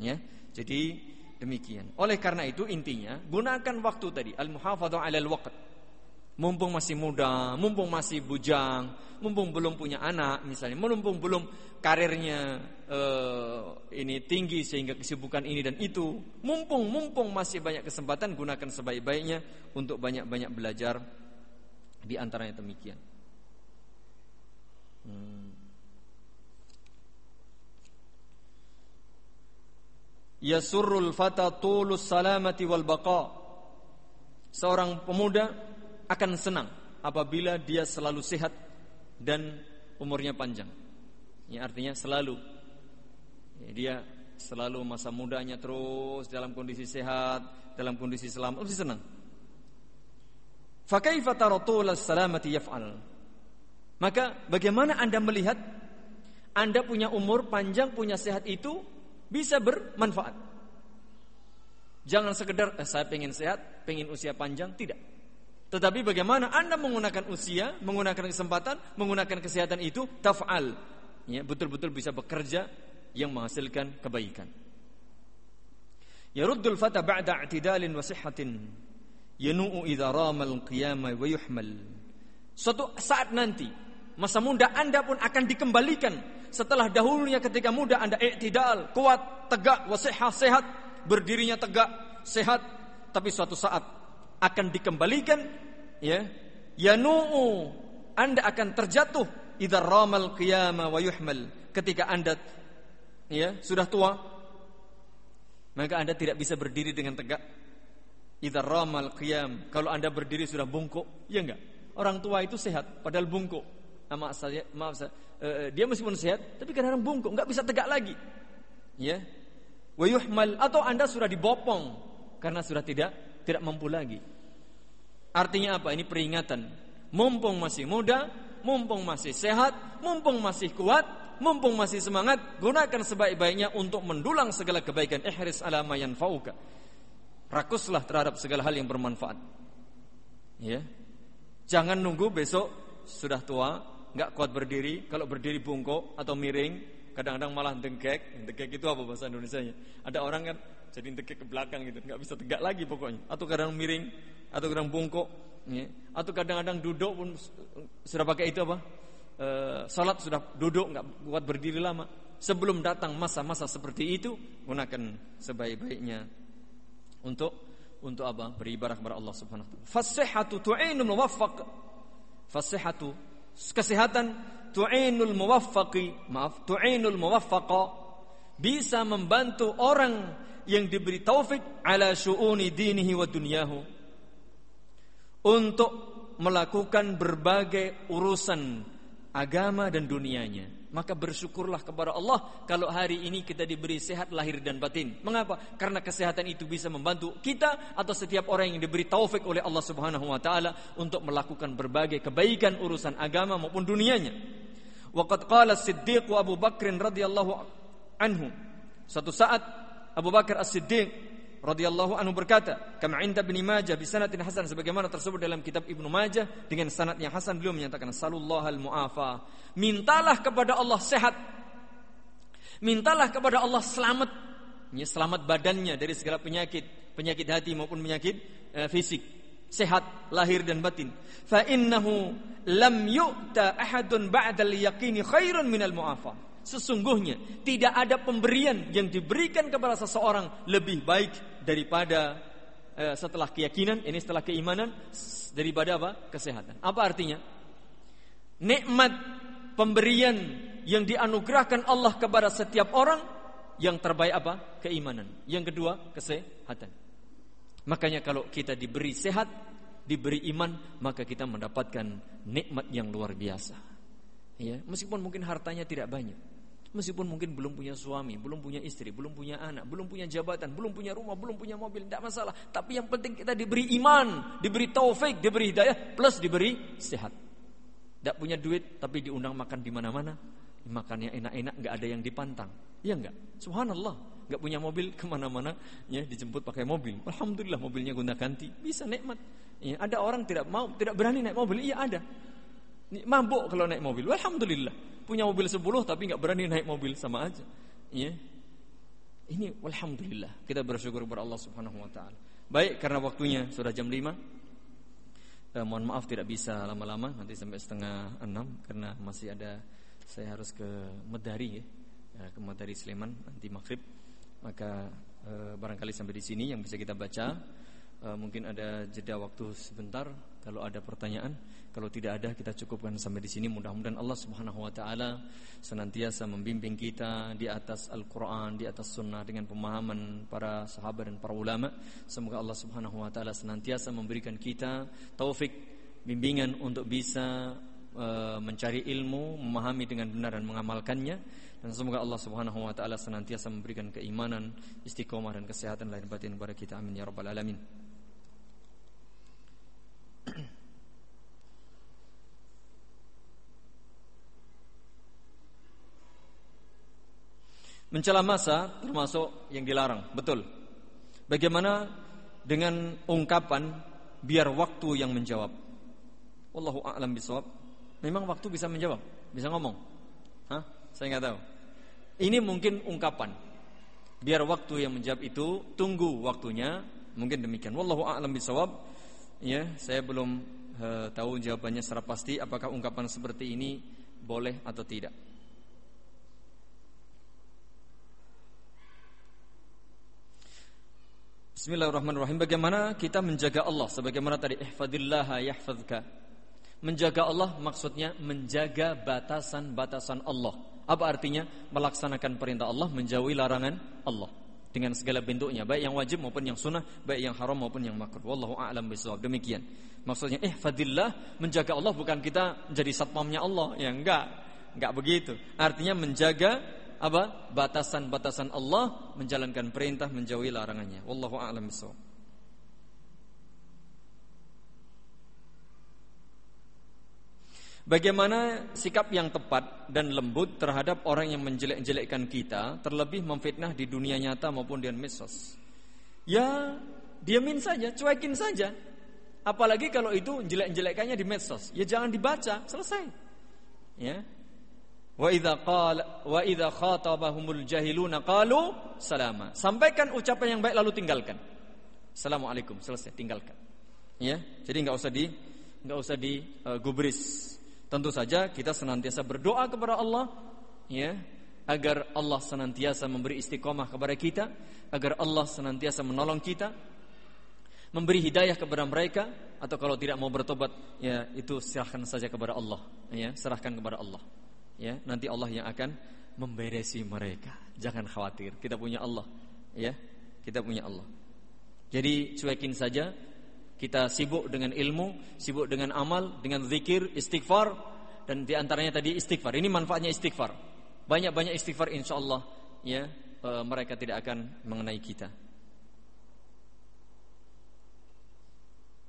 Ya. Jadi demikian. Oleh karena itu intinya gunakan waktu tadi al-muhafadzah 'alal waqt. Mumpung masih muda, mumpung masih bujang, mumpung belum punya anak misalnya, mumpung belum karirnya uh, ini tinggi sehingga kesibukan ini dan itu, mumpung mumpung masih banyak kesempatan gunakan sebaik-baiknya untuk banyak-banyak belajar di antaranya demikian. Hmm. Yasurrul fata tulus salamati wal baqa. Seorang pemuda akan senang apabila dia selalu sehat dan umurnya panjang. Ya artinya selalu ya, dia selalu masa mudanya terus dalam kondisi sehat, dalam kondisi selamat, mesti senang. Fakaifa taratul salamati yaf'al? Maka bagaimana Anda melihat Anda punya umur panjang, punya sehat itu bisa bermanfaat. Jangan sekedar eh, saya pengen sehat, pengen usia panjang, tidak. Tetapi bagaimana Anda menggunakan usia, menggunakan kesempatan, menggunakan kesehatan itu taf'al. Ya, betul-betul bisa bekerja yang menghasilkan kebaikan. Yaruddul fata ba'da i'tidalin wa sihhatin yanu'u idza ramal qiyamah wa yuhmal. Suatu saat nanti masa muda Anda pun akan dikembalikan setelah dahulunya ketika muda Anda i'tidal, kuat, tegak, wasihah, sehat, berdirinya tegak, sehat, tapi suatu saat akan dikembalikan ya. Yanu'u Anda akan terjatuh idza ramal qiyama wa yuhmal. Ketika Anda ya sudah tua maka Anda tidak bisa berdiri dengan tegak. Idza ramal qiyam kalau Anda berdiri sudah bungkuk ya enggak? Orang tua itu sehat padahal bungkuk. Nah, maaf saya maaf saya. Uh, dia meskipun sehat tapi kadang-kadang bungkuk enggak bisa tegak lagi. Ya. Wa yuhmal atau Anda sudah dibopong karena sudah tidak tidak mampu lagi. Artinya apa? Ini peringatan. Mumpung masih muda, mumpung masih sehat, mumpung masih kuat, mumpung masih semangat, gunakan sebaik-baiknya untuk mendulang segala kebaikan. Ihris ala ma yanfa'uka. Rakuslah terhadap segala hal yang bermanfaat. Ya. Jangan nunggu besok sudah tua, nggak kuat berdiri, kalau berdiri bungkuk atau miring, kadang-kadang malah dengkek. Dengkek itu apa bahasa Indonesia-nya? Ada orang kan jadi dekik ke belakang gitu, nggak bisa tegak lagi pokoknya. Atau kadang miring, atau kadang bungkuk, ya. atau kadang-kadang duduk pun sudah pakai itu apa? E, salat sudah duduk, nggak kuat berdiri lama. Sebelum datang masa-masa seperti itu, gunakan sebaik-baiknya untuk untuk apa? Beribadah kepada Allah Subhanahu wa taala. Fasihatu muwaffaq. Fasihatu kesehatan tu'inul muwaffaqi, maaf, tu'inul muwaffaqa bisa membantu orang yang diberi taufik ala syu'uni dinihi wa dunyahu untuk melakukan berbagai urusan agama dan dunianya. Maka bersyukurlah kepada Allah kalau hari ini kita diberi sehat lahir dan batin. Mengapa? Karena kesehatan itu bisa membantu kita atau setiap orang yang diberi taufik oleh Allah Subhanahu wa taala untuk melakukan berbagai kebaikan urusan agama maupun dunianya. Waqad qala Siddiq Abu Bakr radhiyallahu anhu. Suatu saat Abu Bakar As-Siddiq radhiyallahu anhu berkata, "Kama 'inda Ibnu Majah bi sanadin hasan sebagaimana tersebut dalam kitab Ibnu Majah dengan sanad yang hasan beliau menyatakan al muafa. Mintalah kepada Allah sehat. Mintalah kepada Allah selamat. Ya, selamat badannya dari segala penyakit, penyakit hati maupun penyakit uh, fisik. Sehat lahir dan batin. Fa innahu lam yu'ta ahadun ba'dal yaqini khairun minal muafa. Sesungguhnya tidak ada pemberian yang diberikan kepada seseorang lebih baik daripada eh, setelah keyakinan, ini setelah keimanan daripada apa? Kesehatan. Apa artinya? Nikmat pemberian yang dianugerahkan Allah kepada setiap orang yang terbaik apa? Keimanan. Yang kedua, kesehatan. Makanya kalau kita diberi sehat, diberi iman, maka kita mendapatkan nikmat yang luar biasa. Ya, meskipun mungkin hartanya tidak banyak, Meskipun mungkin belum punya suami, belum punya istri, belum punya anak, belum punya jabatan, belum punya rumah, belum punya mobil, tidak masalah. Tapi yang penting kita diberi iman, diberi taufik, diberi hidayah, plus diberi sehat. Tidak punya duit, tapi diundang makan di mana-mana, makannya enak-enak, nggak ada yang dipantang. Iya nggak? Subhanallah, nggak punya mobil ke mana-mana, ya dijemput pakai mobil. Alhamdulillah mobilnya gonta ganti, bisa nikmat. Ya, ada orang tidak mau, tidak berani naik mobil, iya ada. Mabuk kalau naik mobil. Alhamdulillah. Punya mobil 10 tapi nggak berani naik mobil sama aja. Ya. Ini alhamdulillah kita bersyukur kepada Allah Subhanahu wa taala. Baik karena waktunya sudah jam 5 eh, mohon maaf tidak bisa lama-lama nanti sampai setengah enam karena masih ada saya harus ke Medari ya, ya ke Medari Sleman nanti maghrib maka eh, barangkali sampai di sini yang bisa kita baca eh, mungkin ada jeda waktu sebentar kalau ada pertanyaan kalau tidak ada kita cukupkan sampai di sini. Mudah-mudahan Allah Subhanahu wa taala senantiasa membimbing kita di atas Al-Qur'an, di atas sunnah dengan pemahaman para sahabat dan para ulama. Semoga Allah Subhanahu wa taala senantiasa memberikan kita taufik bimbingan untuk bisa uh, mencari ilmu, memahami dengan benar dan mengamalkannya dan semoga Allah Subhanahu wa taala senantiasa memberikan keimanan, istiqomah dan kesehatan lahir batin kepada kita. Amin ya rabbal alamin. Mencela masa termasuk yang dilarang, betul. Bagaimana dengan ungkapan biar waktu yang menjawab? Wallahu a'lam bisawab. Memang waktu bisa menjawab, bisa ngomong. Hah? Saya nggak tahu. Ini mungkin ungkapan. Biar waktu yang menjawab itu tunggu waktunya, mungkin demikian. Wallahu a'lam bisawab. Ya, saya belum uh, tahu jawabannya secara pasti apakah ungkapan seperti ini boleh atau tidak. Bismillahirrahmanirrahim. Bagaimana kita menjaga Allah sebagaimana tadi ihfadillah yahfazka. Menjaga Allah maksudnya menjaga batasan-batasan Allah. Apa artinya? Melaksanakan perintah Allah, menjauhi larangan Allah dengan segala bentuknya, baik yang wajib maupun yang sunnah, baik yang haram maupun yang makruh. Wallahu a'lam bishawab. Demikian. Maksudnya ihfadillah menjaga Allah bukan kita jadi satpamnya Allah. Ya enggak. Enggak begitu. Artinya menjaga apa? Batasan-batasan Allah menjalankan perintah menjauhi larangannya. Wallahu a'lam bishawab. Bagaimana sikap yang tepat dan lembut terhadap orang yang menjelek-jelekkan kita, terlebih memfitnah di dunia nyata maupun di medsos? Ya, diamin saja, cuekin saja. Apalagi kalau itu jelek-jelekannya di medsos, ya jangan dibaca, selesai. Ya, Wa qala wa idza khatabahumul jahiluna qalu salama. Sampaikan ucapan yang baik lalu tinggalkan. Assalamualaikum, selesai tinggalkan. Ya, jadi nggak usah di nggak usah di uh, gubris. Tentu saja kita senantiasa berdoa kepada Allah ya, agar Allah senantiasa memberi istiqomah kepada kita, agar Allah senantiasa menolong kita, memberi hidayah kepada mereka atau kalau tidak mau bertobat ya itu serahkan saja kepada Allah ya, serahkan kepada Allah ya nanti Allah yang akan memberesi mereka. Jangan khawatir, kita punya Allah, ya. Kita punya Allah. Jadi cuekin saja. Kita sibuk dengan ilmu, sibuk dengan amal, dengan zikir, istighfar dan di antaranya tadi istighfar. Ini manfaatnya istighfar. Banyak-banyak istighfar insya Allah ya e, mereka tidak akan mengenai kita.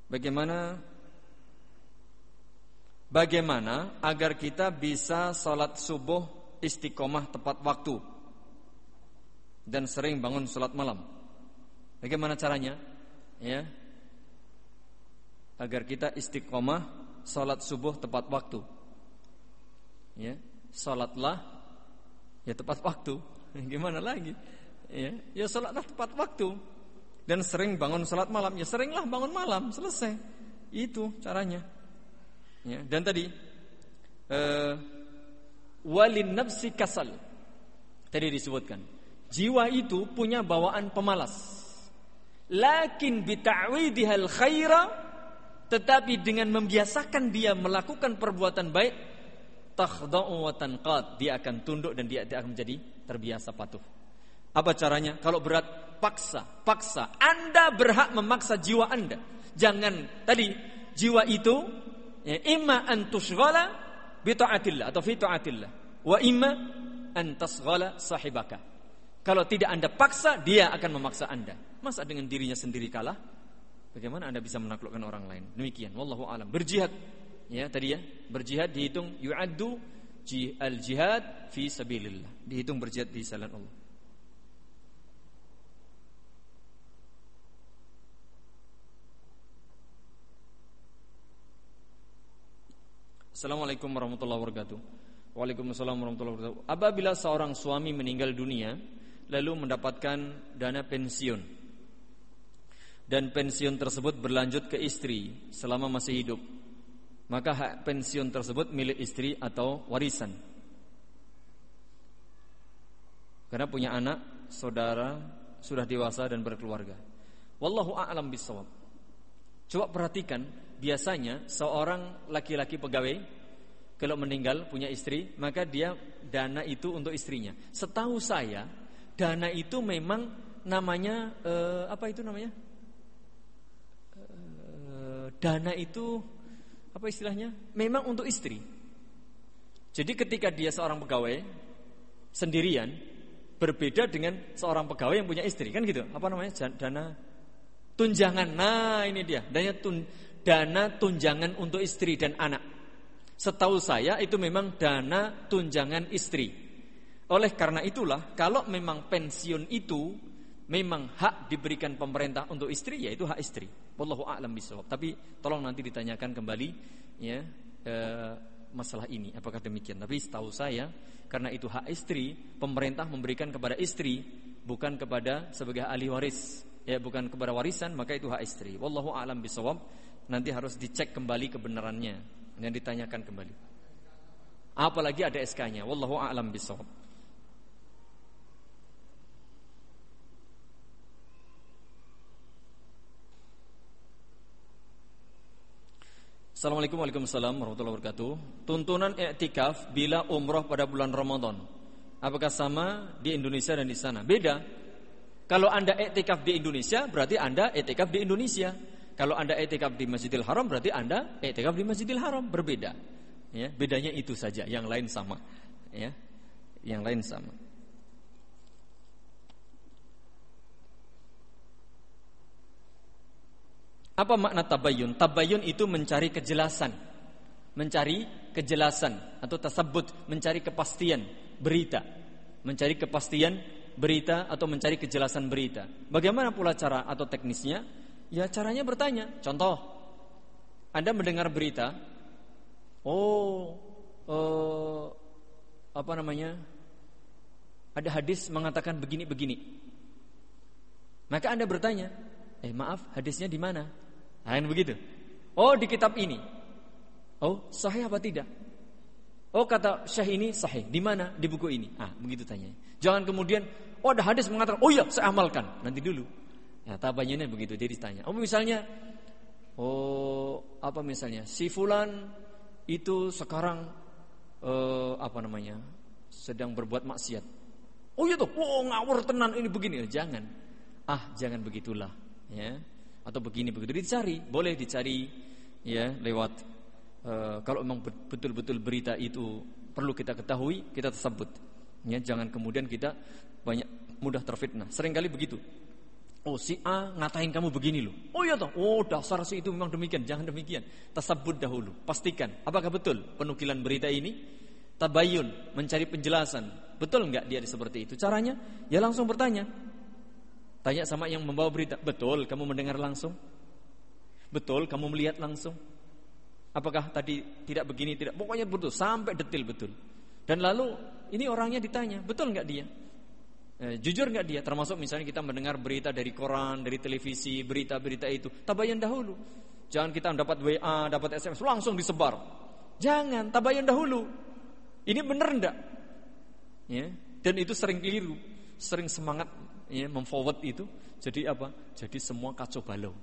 Bagaimana Bagaimana agar kita bisa sholat subuh istiqomah tepat waktu dan sering bangun sholat malam? Bagaimana caranya? Ya, agar kita istiqomah sholat subuh tepat waktu. Ya, sholatlah ya tepat waktu. Gimana lagi? Ya, ya sholatlah tepat waktu dan sering bangun sholat malam. Ya seringlah bangun malam. Selesai. Itu caranya. Ya, dan tadi uh, walin nafsi kasal. Tadi disebutkan. Jiwa itu punya bawaan pemalas. Lakin bita'widihal khaira tetapi dengan membiasakan dia melakukan perbuatan baik takhda'u wa tanqad dia akan tunduk dan dia akan menjadi terbiasa patuh. Apa caranya? Kalau berat paksa, paksa. Anda berhak memaksa jiwa Anda. Jangan tadi jiwa itu ya, imma an tushghala bi taatillah atau fi taatillah. Wa imma an sahibaka. Kalau tidak Anda paksa dia akan memaksa Anda. Masa dengan dirinya sendiri kalah? Bagaimana Anda bisa menaklukkan orang lain? Demikian wallahu alam. Berjihad. Ya tadi ya berjihad dihitung yu'addu al jihad fi sabilillah. Dihitung berjihad di jalan Allah Assalamualaikum warahmatullahi wabarakatuh. Waalaikumsalam warahmatullahi wabarakatuh. Apabila seorang suami meninggal dunia lalu mendapatkan dana pensiun. Dan pensiun tersebut berlanjut ke istri selama masih hidup. Maka hak pensiun tersebut milik istri atau warisan. Karena punya anak, saudara sudah dewasa dan berkeluarga. Wallahu a'lam bisawab. Coba perhatikan, biasanya seorang laki-laki pegawai kalau meninggal punya istri, maka dia dana itu untuk istrinya. Setahu saya, dana itu memang namanya eh, apa itu namanya? Eh, dana itu apa istilahnya? Memang untuk istri. Jadi ketika dia seorang pegawai sendirian, berbeda dengan seorang pegawai yang punya istri, kan gitu? Apa namanya? Dana tunjangan. Nah, ini dia. Dana tun, dana tunjangan untuk istri dan anak. Setahu saya itu memang dana tunjangan istri. Oleh karena itulah kalau memang pensiun itu memang hak diberikan pemerintah untuk istri ya itu hak istri. Wallahu a'lam bishawab. Tapi tolong nanti ditanyakan kembali ya e, masalah ini apakah demikian. Tapi setahu saya karena itu hak istri, pemerintah memberikan kepada istri bukan kepada sebagai ahli waris, ya bukan kepada warisan, maka itu hak istri. Wallahu a'lam bishawab. Nanti harus dicek kembali kebenarannya yang ditanyakan kembali. Apalagi ada SK-nya. Wallahu a'lam bishawab. Assalamualaikum warahmatullahi wabarakatuh. Tuntunan i'tikaf bila umroh pada bulan Ramadan. Apakah sama di Indonesia dan di sana? Beda. Kalau Anda i'tikaf di Indonesia, berarti Anda i'tikaf di Indonesia. Kalau Anda etikaf di Masjidil Haram berarti Anda etikaf di Masjidil Haram, berbeda. Ya, bedanya itu saja, yang lain sama. Ya. Yang lain sama. Apa makna tabayun? Tabayun itu mencari kejelasan. Mencari kejelasan atau tersebut mencari kepastian berita. Mencari kepastian berita atau mencari kejelasan berita. Bagaimana pula cara atau teknisnya? Ya caranya bertanya. Contoh, Anda mendengar berita, oh, uh, apa namanya? Ada hadis mengatakan begini-begini. Maka Anda bertanya, eh maaf, hadisnya di mana? Nah, kan begitu. Oh, di kitab ini. Oh, sahih apa tidak? Oh, kata Syekh ini sahih. Di mana? Di buku ini. Ah, begitu tanya. Jangan kemudian, oh ada hadis mengatakan, oh iya, saya amalkan. Nanti dulu. Ya, tabayunnya begitu dia ditanya. Oh misalnya oh apa misalnya si fulan itu sekarang eh, apa namanya? sedang berbuat maksiat. Oh iya tuh, oh ngawur tenan ini begini. Jangan. Ah, jangan begitulah, ya. Atau begini begitu dicari, boleh dicari ya lewat uh, kalau memang betul-betul berita itu perlu kita ketahui, kita tersebut. Ya, jangan kemudian kita banyak mudah terfitnah. Seringkali begitu. Oh si A ngatain kamu begini loh. Oh iya toh. Oh dasar si itu memang demikian. Jangan demikian. Tersebut dahulu. Pastikan. Apakah betul penukilan berita ini? Tabayun. Mencari penjelasan. Betul nggak dia seperti itu? Caranya? Ya langsung bertanya. Tanya sama yang membawa berita. Betul kamu mendengar langsung? Betul kamu melihat langsung? Apakah tadi tidak begini? Tidak. Pokoknya betul. Sampai detil betul. Dan lalu ini orangnya ditanya. Betul nggak dia? Eh, jujur nggak dia? Termasuk misalnya kita mendengar berita dari koran, dari televisi, berita-berita itu. Tabayan dahulu. Jangan kita dapat WA, dapat SMS langsung disebar. Jangan, tabayan dahulu. Ini benar enggak? Ya. Dan itu sering keliru, sering semangat ya, memforward itu. Jadi apa? Jadi semua kacau balau.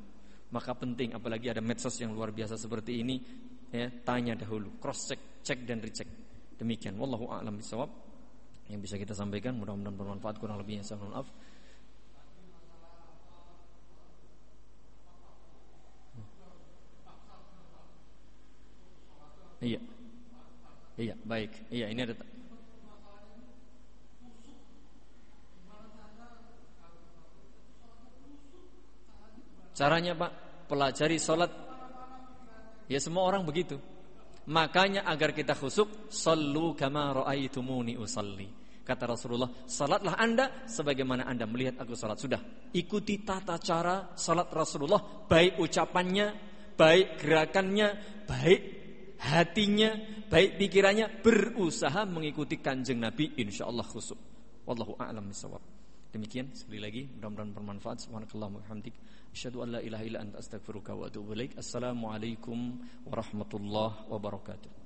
Maka penting apalagi ada medsos yang luar biasa seperti ini, ya, tanya dahulu, cross check, cek dan recheck. Demikian. Wallahu a'lam bishawab yang bisa kita sampaikan mudah-mudahan bermanfaat kurang lebihnya saya mohon maaf Iya. Iya, baik. Iya, ini ada Caranya Pak, pelajari sholat Ya semua orang begitu Makanya agar kita khusuk, sallu kama raaitumuni usalli. Kata Rasulullah, salatlah Anda sebagaimana Anda melihat aku salat. Sudah, ikuti tata cara salat Rasulullah, baik ucapannya, baik gerakannya, baik hatinya, baik pikirannya, berusaha mengikuti kanjeng Nabi insyaallah khusuk. Wallahu a'lam bishawab. Demikian sekali lagi mudah-mudahan bermanfaat. Subhanakallahumma wa bihamdik asyhadu an la ilaha illa anta astaghfiruka wa atubu ilaik. Assalamualaikum warahmatullahi wabarakatuh.